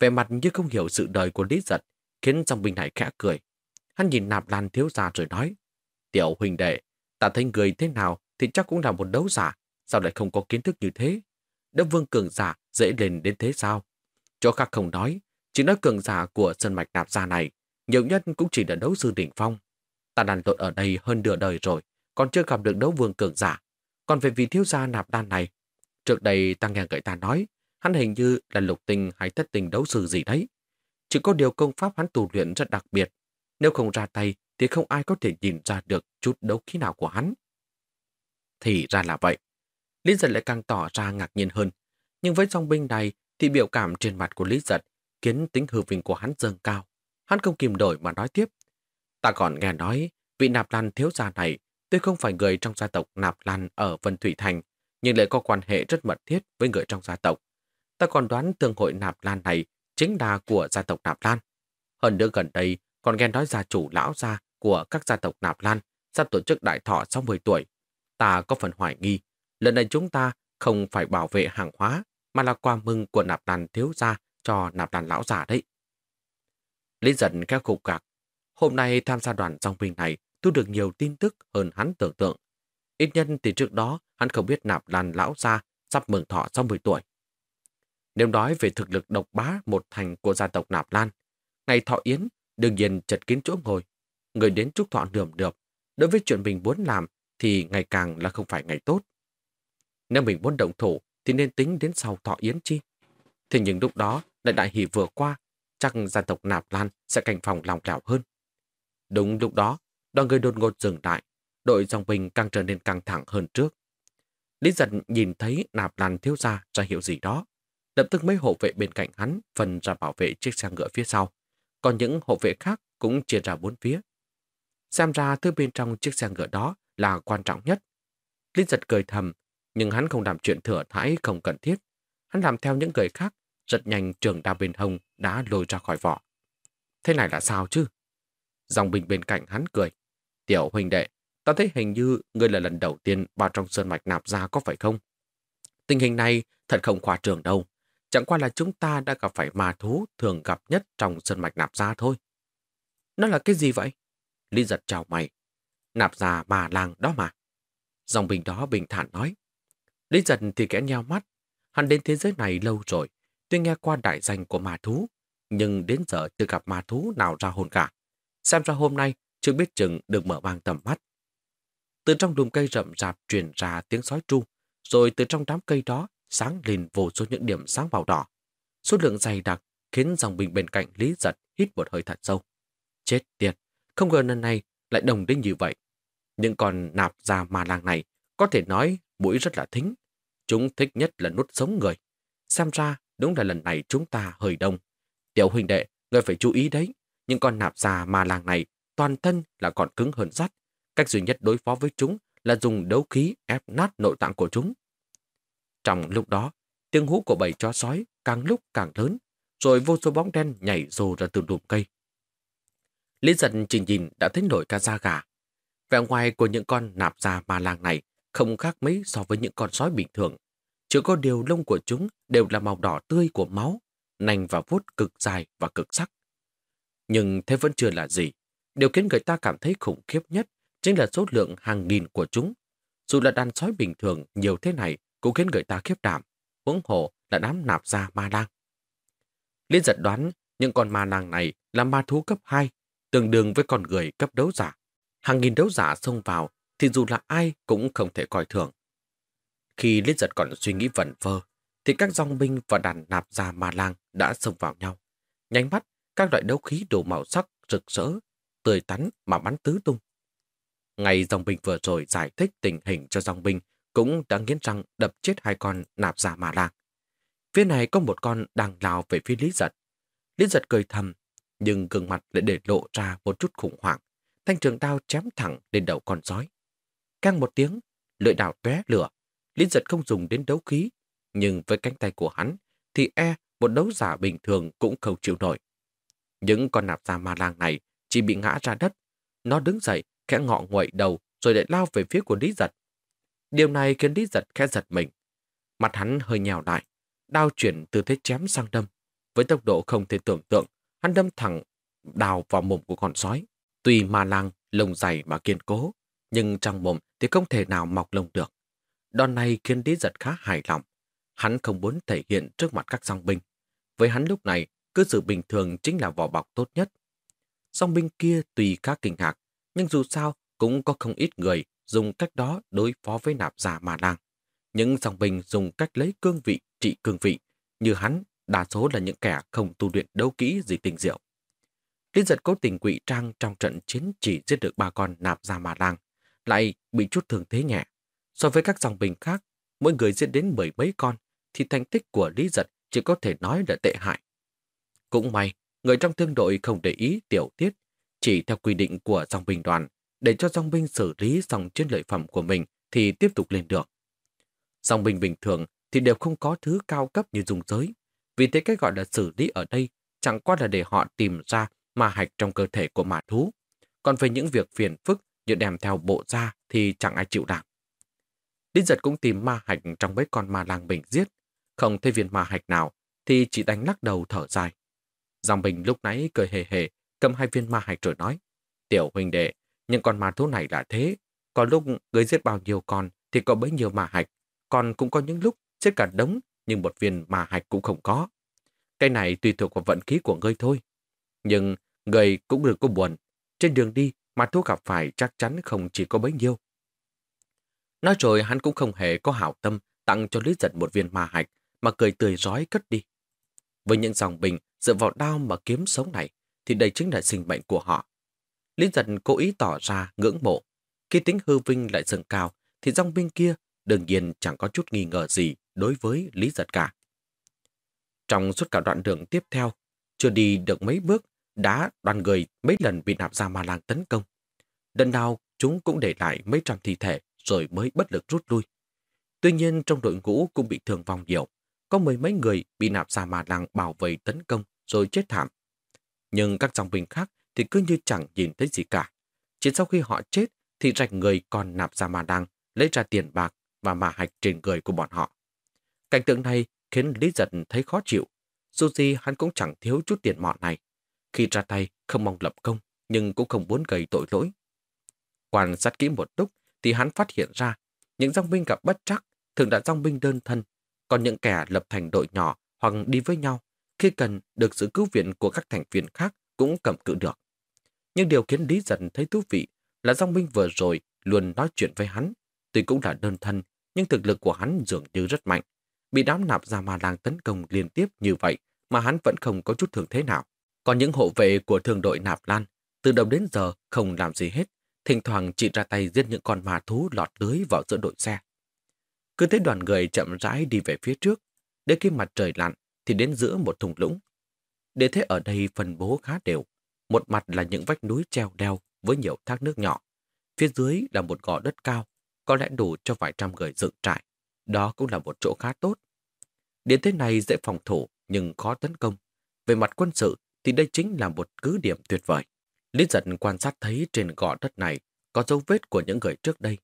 Vẻ mặt như không hiểu sự đời của Lý giật, khiến dòng binh này khẽ cười. Hắn nhìn nạp lan thiếu gia rồi nói, Tiểu huynh đệ, ta thấy người thế nào thì chắc cũng là một đấu giả, sao lại không có kiến thức như thế? Đấu vương cường giả dễ lên đến thế sao? Chỗ khác không nói, chỉ nói cường giả của sân mạch nạp gia này, nhiều nhất cũng chỉ là đấu sư đỉnh phong. Ta đàn tội ở đây hơn nửa đời rồi, còn chưa gặp được đấu vương cường giả. Còn về vị thiếu gia nạp đan này, trước đây ta nghe người ta nói, hắn hình như là lục tình hay thất tình đấu sư gì đấy. Chỉ có điều công pháp hắn tu luyện rất đặc biệt. Nếu không ra tay thì không ai có thể nhìn ra được chút đấu khí nào của hắn. Thì ra là vậy. Lý giật lại càng tỏ ra ngạc nhiên hơn. Nhưng với dòng binh này thì biểu cảm trên mặt của Lý giật khiến tính hư vinh của hắn dâng cao. Hắn không kìm đổi mà nói tiếp. Ta còn nghe nói vị nạp lan thiếu gia này tuy không phải người trong gia tộc nạp lan ở Vân Thủy Thành nhưng lại có quan hệ rất mật thiết với người trong gia tộc. Ta còn đoán tương hội nạp lan này chính là của gia tộc Nạp Lan. Hơn nữa gần đây còn nghe nói gia chủ lão gia của các gia tộc Nạp Lan sắp tổ chức đại thọ 60 tuổi. Ta có phần hoài nghi, lần này chúng ta không phải bảo vệ hàng hóa, mà là quà mừng của Nạp Lan thiếu gia cho Nạp Lan lão già đấy. Lý giận các khục gạc. Hôm nay tham gia đoàn dòng binh này thu được nhiều tin tức hơn hắn tưởng tượng. Ít nhân thì trước đó hắn không biết Nạp Lan lão gia sắp mừng thọ 60 tuổi. Nếu nói về thực lực độc bá một thành của gia tộc Nạp Lan, ngày thọ yến đương nhiên chật kín chỗ ngồi. Người đến chúc thọ nườm được, đối với chuyện mình muốn làm thì ngày càng là không phải ngày tốt. Nếu mình muốn động thủ thì nên tính đến sau thọ yến chi. Thì những lúc đó, đại đại hỷ vừa qua, chắc gia tộc Nạp Lan sẽ cảnh phòng lòng lẻo hơn. Đúng lúc đó, đoàn người đột ngột dừng lại, đội dòng binh càng trở nên căng thẳng hơn trước. Lý giật nhìn thấy Nạp làn thiếu ra ra hiệu gì đó. Lập tức mấy hộ vệ bên cạnh hắn phần ra bảo vệ chiếc xe ngựa phía sau. Còn những hộ vệ khác cũng chia ra bốn phía. Xem ra thứ bên trong chiếc xe ngựa đó là quan trọng nhất. Lý giật cười thầm, nhưng hắn không làm chuyện thừa thãi không cần thiết. Hắn làm theo những người khác, rất nhanh trường đao bên hông đã lôi ra khỏi vỏ. Thế này là sao chứ? Dòng bình bên cạnh hắn cười. Tiểu huynh đệ, ta thấy hình như ngươi là lần đầu tiên vào trong sơn mạch nạp ra có phải không? Tình hình này thật không khoa trường đâu. Chẳng qua là chúng ta đã gặp phải ma thú thường gặp nhất trong sơn mạch nạp ra thôi. Nó là cái gì vậy? Lý giật chào mày. Nạp ra ma lang đó mà. Dòng bình đó bình thản nói. Lý giật thì kẽ nheo mắt. Hắn đến thế giới này lâu rồi. Tuy nghe qua đại danh của ma thú, nhưng đến giờ chưa gặp ma thú nào ra hồn cả. Xem ra hôm nay chưa biết chừng được mở mang tầm mắt. Từ trong đùm cây rậm rạp truyền ra tiếng sói tru, rồi từ trong đám cây đó sáng lên vô số những điểm sáng màu đỏ. Số lượng dày đặc khiến dòng bình bên cạnh Lý Giật hít một hơi thật sâu. Chết tiệt, không ngờ lần này lại đồng đến như vậy. Nhưng còn nạp ra mà làng này có thể nói mũi rất là thính. Chúng thích nhất là nút sống người. Xem ra đúng là lần này chúng ta hơi đông. Tiểu huynh đệ, người phải chú ý đấy. Nhưng con nạp già mà làng này toàn thân là còn cứng hơn sắt. Cách duy nhất đối phó với chúng là dùng đấu khí ép nát nội tạng của chúng. Trong lúc đó, tiếng hú của bầy chó sói càng lúc càng lớn, rồi vô số bóng đen nhảy rồ ra từ đùm cây. Lý giận chỉ nhìn đã thấy nổi cả da gà. Vẻ ngoài của những con nạp già ma lang này không khác mấy so với những con sói bình thường. Chỉ có điều lông của chúng đều là màu đỏ tươi của máu, nành và vuốt cực dài và cực sắc. Nhưng thế vẫn chưa là gì. Điều khiến người ta cảm thấy khủng khiếp nhất chính là số lượng hàng nghìn của chúng. Dù là đàn sói bình thường nhiều thế này cũng khiến người ta khiếp đảm, huống hộ là đám nạp ra ma lang. Liên giật đoán những con ma lang này là ma thú cấp 2, tương đương với con người cấp đấu giả. Hàng nghìn đấu giả xông vào thì dù là ai cũng không thể coi thường. Khi Liên giật còn suy nghĩ vẩn vơ, thì các dòng binh và đàn nạp ra ma lang đã xông vào nhau. Nhanh mắt, các loại đấu khí đủ màu sắc rực rỡ, tươi tắn mà bắn tứ tung. Ngày dòng binh vừa rồi giải thích tình hình cho dòng binh cũng đã nghiến răng đập chết hai con nạp giả mà lang. Phía này có một con đang lao về phía Lý Giật. Lý Giật cười thầm, nhưng gương mặt lại để lộ ra một chút khủng hoảng. Thanh trường đao chém thẳng lên đầu con sói. Căng một tiếng, lưỡi đào tóe lửa. Lý Giật không dùng đến đấu khí, nhưng với cánh tay của hắn thì e một đấu giả bình thường cũng không chịu nổi. Những con nạp giả ma lang này chỉ bị ngã ra đất. Nó đứng dậy, khẽ ngọ nguậy đầu rồi lại lao về phía của Lý Giật. Điều này khiến Lý Giật khẽ giật mình. Mặt hắn hơi nhào lại, đao chuyển từ thế chém sang đâm. Với tốc độ không thể tưởng tượng, hắn đâm thẳng đào vào mồm của con sói. Tuy ma lang lông dày mà kiên cố, nhưng trong mồm thì không thể nào mọc lông được. Đòn này khiến Lý Giật khá hài lòng. Hắn không muốn thể hiện trước mặt các song binh. Với hắn lúc này, cư xử bình thường chính là vỏ bọc tốt nhất. Song binh kia tùy khá kinh ngạc, nhưng dù sao cũng có không ít người dùng cách đó đối phó với nạp giả mà đang Những dòng binh dùng cách lấy cương vị trị cương vị, như hắn, đa số là những kẻ không tu luyện đấu kỹ gì tình diệu. Liên giật cố tình quỷ trang trong trận chiến chỉ giết được ba con nạp giả mà đang lại bị chút thương thế nhẹ. So với các dòng binh khác, mỗi người giết đến mười mấy con, thì thành tích của Lý Giật chỉ có thể nói là tệ hại. Cũng may, người trong thương đội không để ý tiểu tiết, chỉ theo quy định của dòng binh đoàn để cho dòng binh xử lý dòng chiến lợi phẩm của mình thì tiếp tục lên được. Dòng binh bình thường thì đều không có thứ cao cấp như dùng giới. Vì thế cái gọi là xử lý ở đây chẳng qua là để họ tìm ra ma hạch trong cơ thể của ma thú. Còn về những việc phiền phức như đem theo bộ da thì chẳng ai chịu làm. Đinh giật cũng tìm ma hạch trong mấy con ma lang bình giết. Không thấy viên ma hạch nào thì chỉ đánh lắc đầu thở dài. Dòng bình lúc nãy cười hề hề, cầm hai viên ma hạch rồi nói. Tiểu huynh đệ, những con ma thú này là thế. Có lúc người giết bao nhiêu con thì có bấy nhiêu ma hạch. Còn cũng có những lúc giết cả đống nhưng một viên ma hạch cũng không có. Cái này tùy thuộc vào vận khí của ngươi thôi. Nhưng người cũng đừng có buồn. Trên đường đi, ma thú gặp phải chắc chắn không chỉ có bấy nhiêu. Nói rồi hắn cũng không hề có hảo tâm tặng cho Lý Giật một viên ma hạch mà cười tươi rói cất đi. Với những dòng bình dựa vào đao mà kiếm sống này thì đây chính là sinh mệnh của họ. Lý Giật cố ý tỏ ra ngưỡng mộ. Khi tính hư vinh lại dâng cao thì dòng binh kia đương nhiên chẳng có chút nghi ngờ gì đối với Lý Giật cả. Trong suốt cả đoạn đường tiếp theo, chưa đi được mấy bước, đã đoàn người mấy lần bị nạp ra ma lang tấn công. Lần nào chúng cũng để lại mấy trăm thi thể rồi mới bất lực rút lui. Tuy nhiên trong đội ngũ cũng bị thương vong nhiều. Có mười mấy người bị nạp ra ma lang bảo vệ tấn công rồi chết thảm. Nhưng các dòng binh khác thì cứ như chẳng nhìn thấy gì cả. Chỉ sau khi họ chết thì rạch người còn nạp ra mà đăng lấy ra tiền bạc và mà hạch trên người của bọn họ. Cảnh tượng này khiến Lý Giật thấy khó chịu. Dù gì hắn cũng chẳng thiếu chút tiền mọn này. Khi ra tay không mong lập công nhưng cũng không muốn gây tội lỗi. Quan sát kỹ một lúc thì hắn phát hiện ra những dòng binh gặp bất trắc thường là dòng binh đơn thân, còn những kẻ lập thành đội nhỏ hoặc đi với nhau khi cần được sự cứu viện của các thành viên khác cũng cầm cự được. Nhưng điều khiến Lý dần thấy thú vị là giang minh vừa rồi luôn nói chuyện với hắn. Tuy cũng là đơn thân, nhưng thực lực của hắn dường như rất mạnh. Bị đám nạp ra ma lang tấn công liên tiếp như vậy mà hắn vẫn không có chút thường thế nào. Còn những hộ vệ của thường đội nạp lan, từ đầu đến giờ không làm gì hết, thỉnh thoảng chỉ ra tay giết những con ma thú lọt lưới vào giữa đội xe. Cứ thấy đoàn người chậm rãi đi về phía trước, đến khi mặt trời lặn thì đến giữa một thùng lũng. Để thế ở đây phân bố khá đều. Một mặt là những vách núi treo đeo với nhiều thác nước nhỏ. Phía dưới là một gò đất cao, có lẽ đủ cho vài trăm người dựng trại. Đó cũng là một chỗ khá tốt. Đến thế này dễ phòng thủ nhưng khó tấn công. Về mặt quân sự thì đây chính là một cứ điểm tuyệt vời. Lý giận quan sát thấy trên gò đất này có dấu vết của những người trước đây.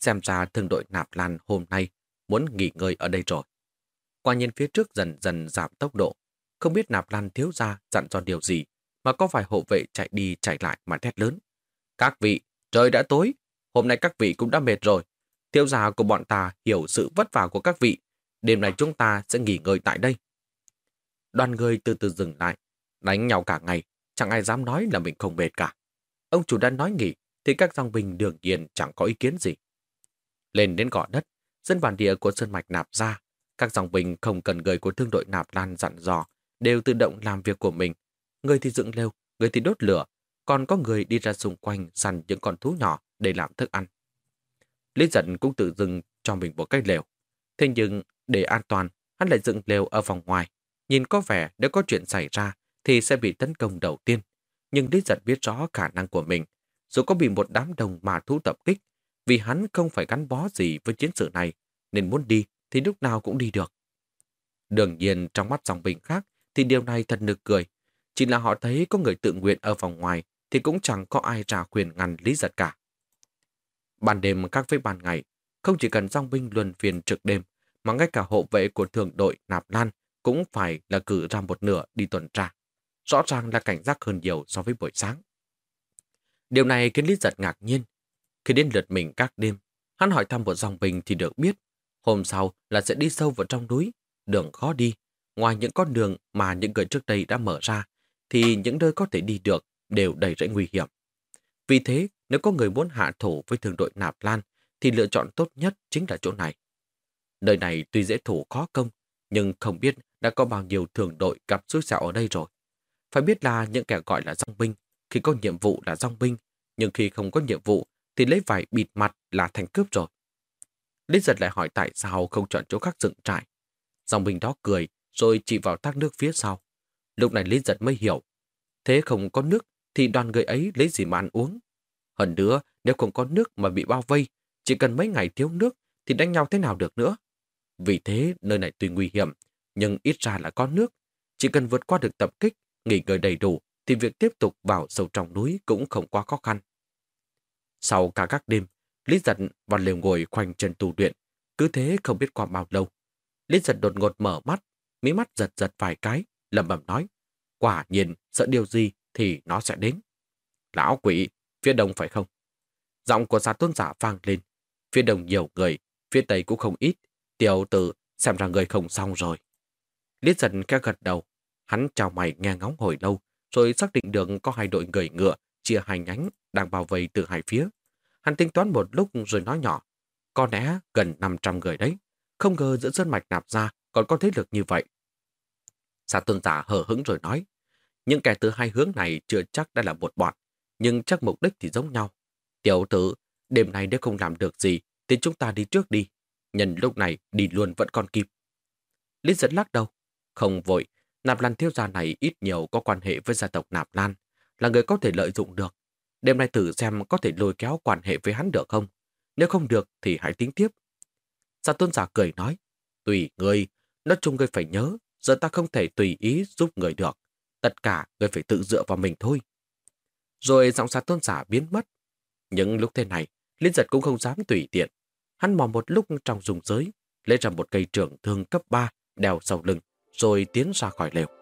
Xem ra thương đội nạp lan hôm nay muốn nghỉ ngơi ở đây rồi. Quả nhiên phía trước dần dần giảm tốc độ. Không biết nạp lan thiếu ra dặn do điều gì mà có vài hộ vệ chạy đi chạy lại mà thét lớn. Các vị, trời đã tối. Hôm nay các vị cũng đã mệt rồi. Thiếu gia của bọn ta hiểu sự vất vả của các vị. Đêm nay chúng ta sẽ nghỉ ngơi tại đây. Đoàn người từ từ dừng lại. Đánh nhau cả ngày. Chẳng ai dám nói là mình không mệt cả. Ông chủ đã nói nghỉ thì các dòng bình đường nhiên chẳng có ý kiến gì. Lên đến gò đất, dân bản địa của Sơn Mạch nạp ra. Các dòng bình không cần người của thương đội nạp lan dặn dò, đều tự động làm việc của mình. Người thì dựng lều, người thì đốt lửa, còn có người đi ra xung quanh săn những con thú nhỏ để làm thức ăn. Lý giận cũng tự dừng cho mình một cái lều. Thế nhưng, để an toàn, hắn lại dựng lều ở vòng ngoài. Nhìn có vẻ nếu có chuyện xảy ra thì sẽ bị tấn công đầu tiên. Nhưng Lý giận biết rõ khả năng của mình. Dù có bị một đám đồng mà thú tập kích, vì hắn không phải gắn bó gì với chiến sự này, nên muốn đi thì lúc nào cũng đi được. Đương nhiên trong mắt dòng bình khác thì điều này thật nực cười. Chỉ là họ thấy có người tự nguyện ở vòng ngoài thì cũng chẳng có ai ra quyền ngăn lý giật cả. Ban đêm các với ban ngày, không chỉ cần dòng binh luân phiên trực đêm, mà ngay cả hộ vệ của thường đội Nạp Lan cũng phải là cử ra một nửa đi tuần tra. Rõ ràng là cảnh giác hơn nhiều so với buổi sáng. Điều này khiến Lý Giật ngạc nhiên. Khi đến lượt mình các đêm, hắn hỏi thăm một dòng binh thì được biết Hôm sau là sẽ đi sâu vào trong núi, đường khó đi. Ngoài những con đường mà những người trước đây đã mở ra, thì những nơi có thể đi được đều đầy rẫy nguy hiểm. Vì thế, nếu có người muốn hạ thủ với thường đội Nạp Lan, thì lựa chọn tốt nhất chính là chỗ này. Nơi này tuy dễ thủ khó công, nhưng không biết đã có bao nhiêu thường đội gặp xui xẻo ở đây rồi. Phải biết là những kẻ gọi là dòng binh, khi có nhiệm vụ là dòng binh, nhưng khi không có nhiệm vụ thì lấy vải bịt mặt là thành cướp rồi. Lý giật lại hỏi tại sao không chọn chỗ khác dựng trại. Dòng binh đó cười, rồi chỉ vào thác nước phía sau. Lúc này Lý giật mới hiểu. Thế không có nước, thì đoàn người ấy lấy gì mà ăn uống? Hơn nữa, nếu không có nước mà bị bao vây, chỉ cần mấy ngày thiếu nước, thì đánh nhau thế nào được nữa? Vì thế, nơi này tuy nguy hiểm, nhưng ít ra là có nước. Chỉ cần vượt qua được tập kích, nghỉ ngơi đầy đủ, thì việc tiếp tục vào sâu trong núi cũng không quá khó khăn. Sau cả các đêm, Lý Giật vào liều ngồi khoanh chân tu luyện, cứ thế không biết qua bao lâu. Lý Giật đột ngột mở mắt, mí mắt giật giật vài cái, lầm bầm nói, quả nhiên sợ điều gì thì nó sẽ đến. Lão quỷ, phía đông phải không? Giọng của xã tôn giả vang lên. Phía đông nhiều người, phía tây cũng không ít. Tiểu tử, xem ra người không xong rồi. Lý giật khe gật đầu. Hắn chào mày nghe ngóng hồi lâu, rồi xác định được có hai đội người ngựa chia hai nhánh đang bao vây từ hai phía. Hắn tính toán một lúc rồi nói nhỏ. Có lẽ gần 500 người đấy. Không ngờ giữa dân mạch nạp ra còn có thế lực như vậy. Xã tôn giả hờ hững rồi nói. Những kẻ từ hai hướng này chưa chắc đã là một bọn, nhưng chắc mục đích thì giống nhau. Tiểu tử, đêm nay nếu không làm được gì, thì chúng ta đi trước đi. Nhân lúc này đi luôn vẫn còn kịp. Lý dẫn lắc đầu. Không vội, Nạp Lan thiếu gia này ít nhiều có quan hệ với gia tộc Nạp Lan, là người có thể lợi dụng được. Đêm nay thử xem có thể lôi kéo quan hệ với hắn được không? Nếu không được thì hãy tính tiếp. Sa tôn giả cười nói, tùy người, nói chung người phải nhớ, giờ ta không thể tùy ý giúp người được. Tất cả người phải tự dựa vào mình thôi. Rồi giọng Sa tôn giả biến mất. Những lúc thế này, Liên giật cũng không dám tùy tiện. Hắn mò một lúc trong dùng giới, lấy ra một cây trưởng thương cấp 3 đeo sau lưng, rồi tiến ra khỏi lều.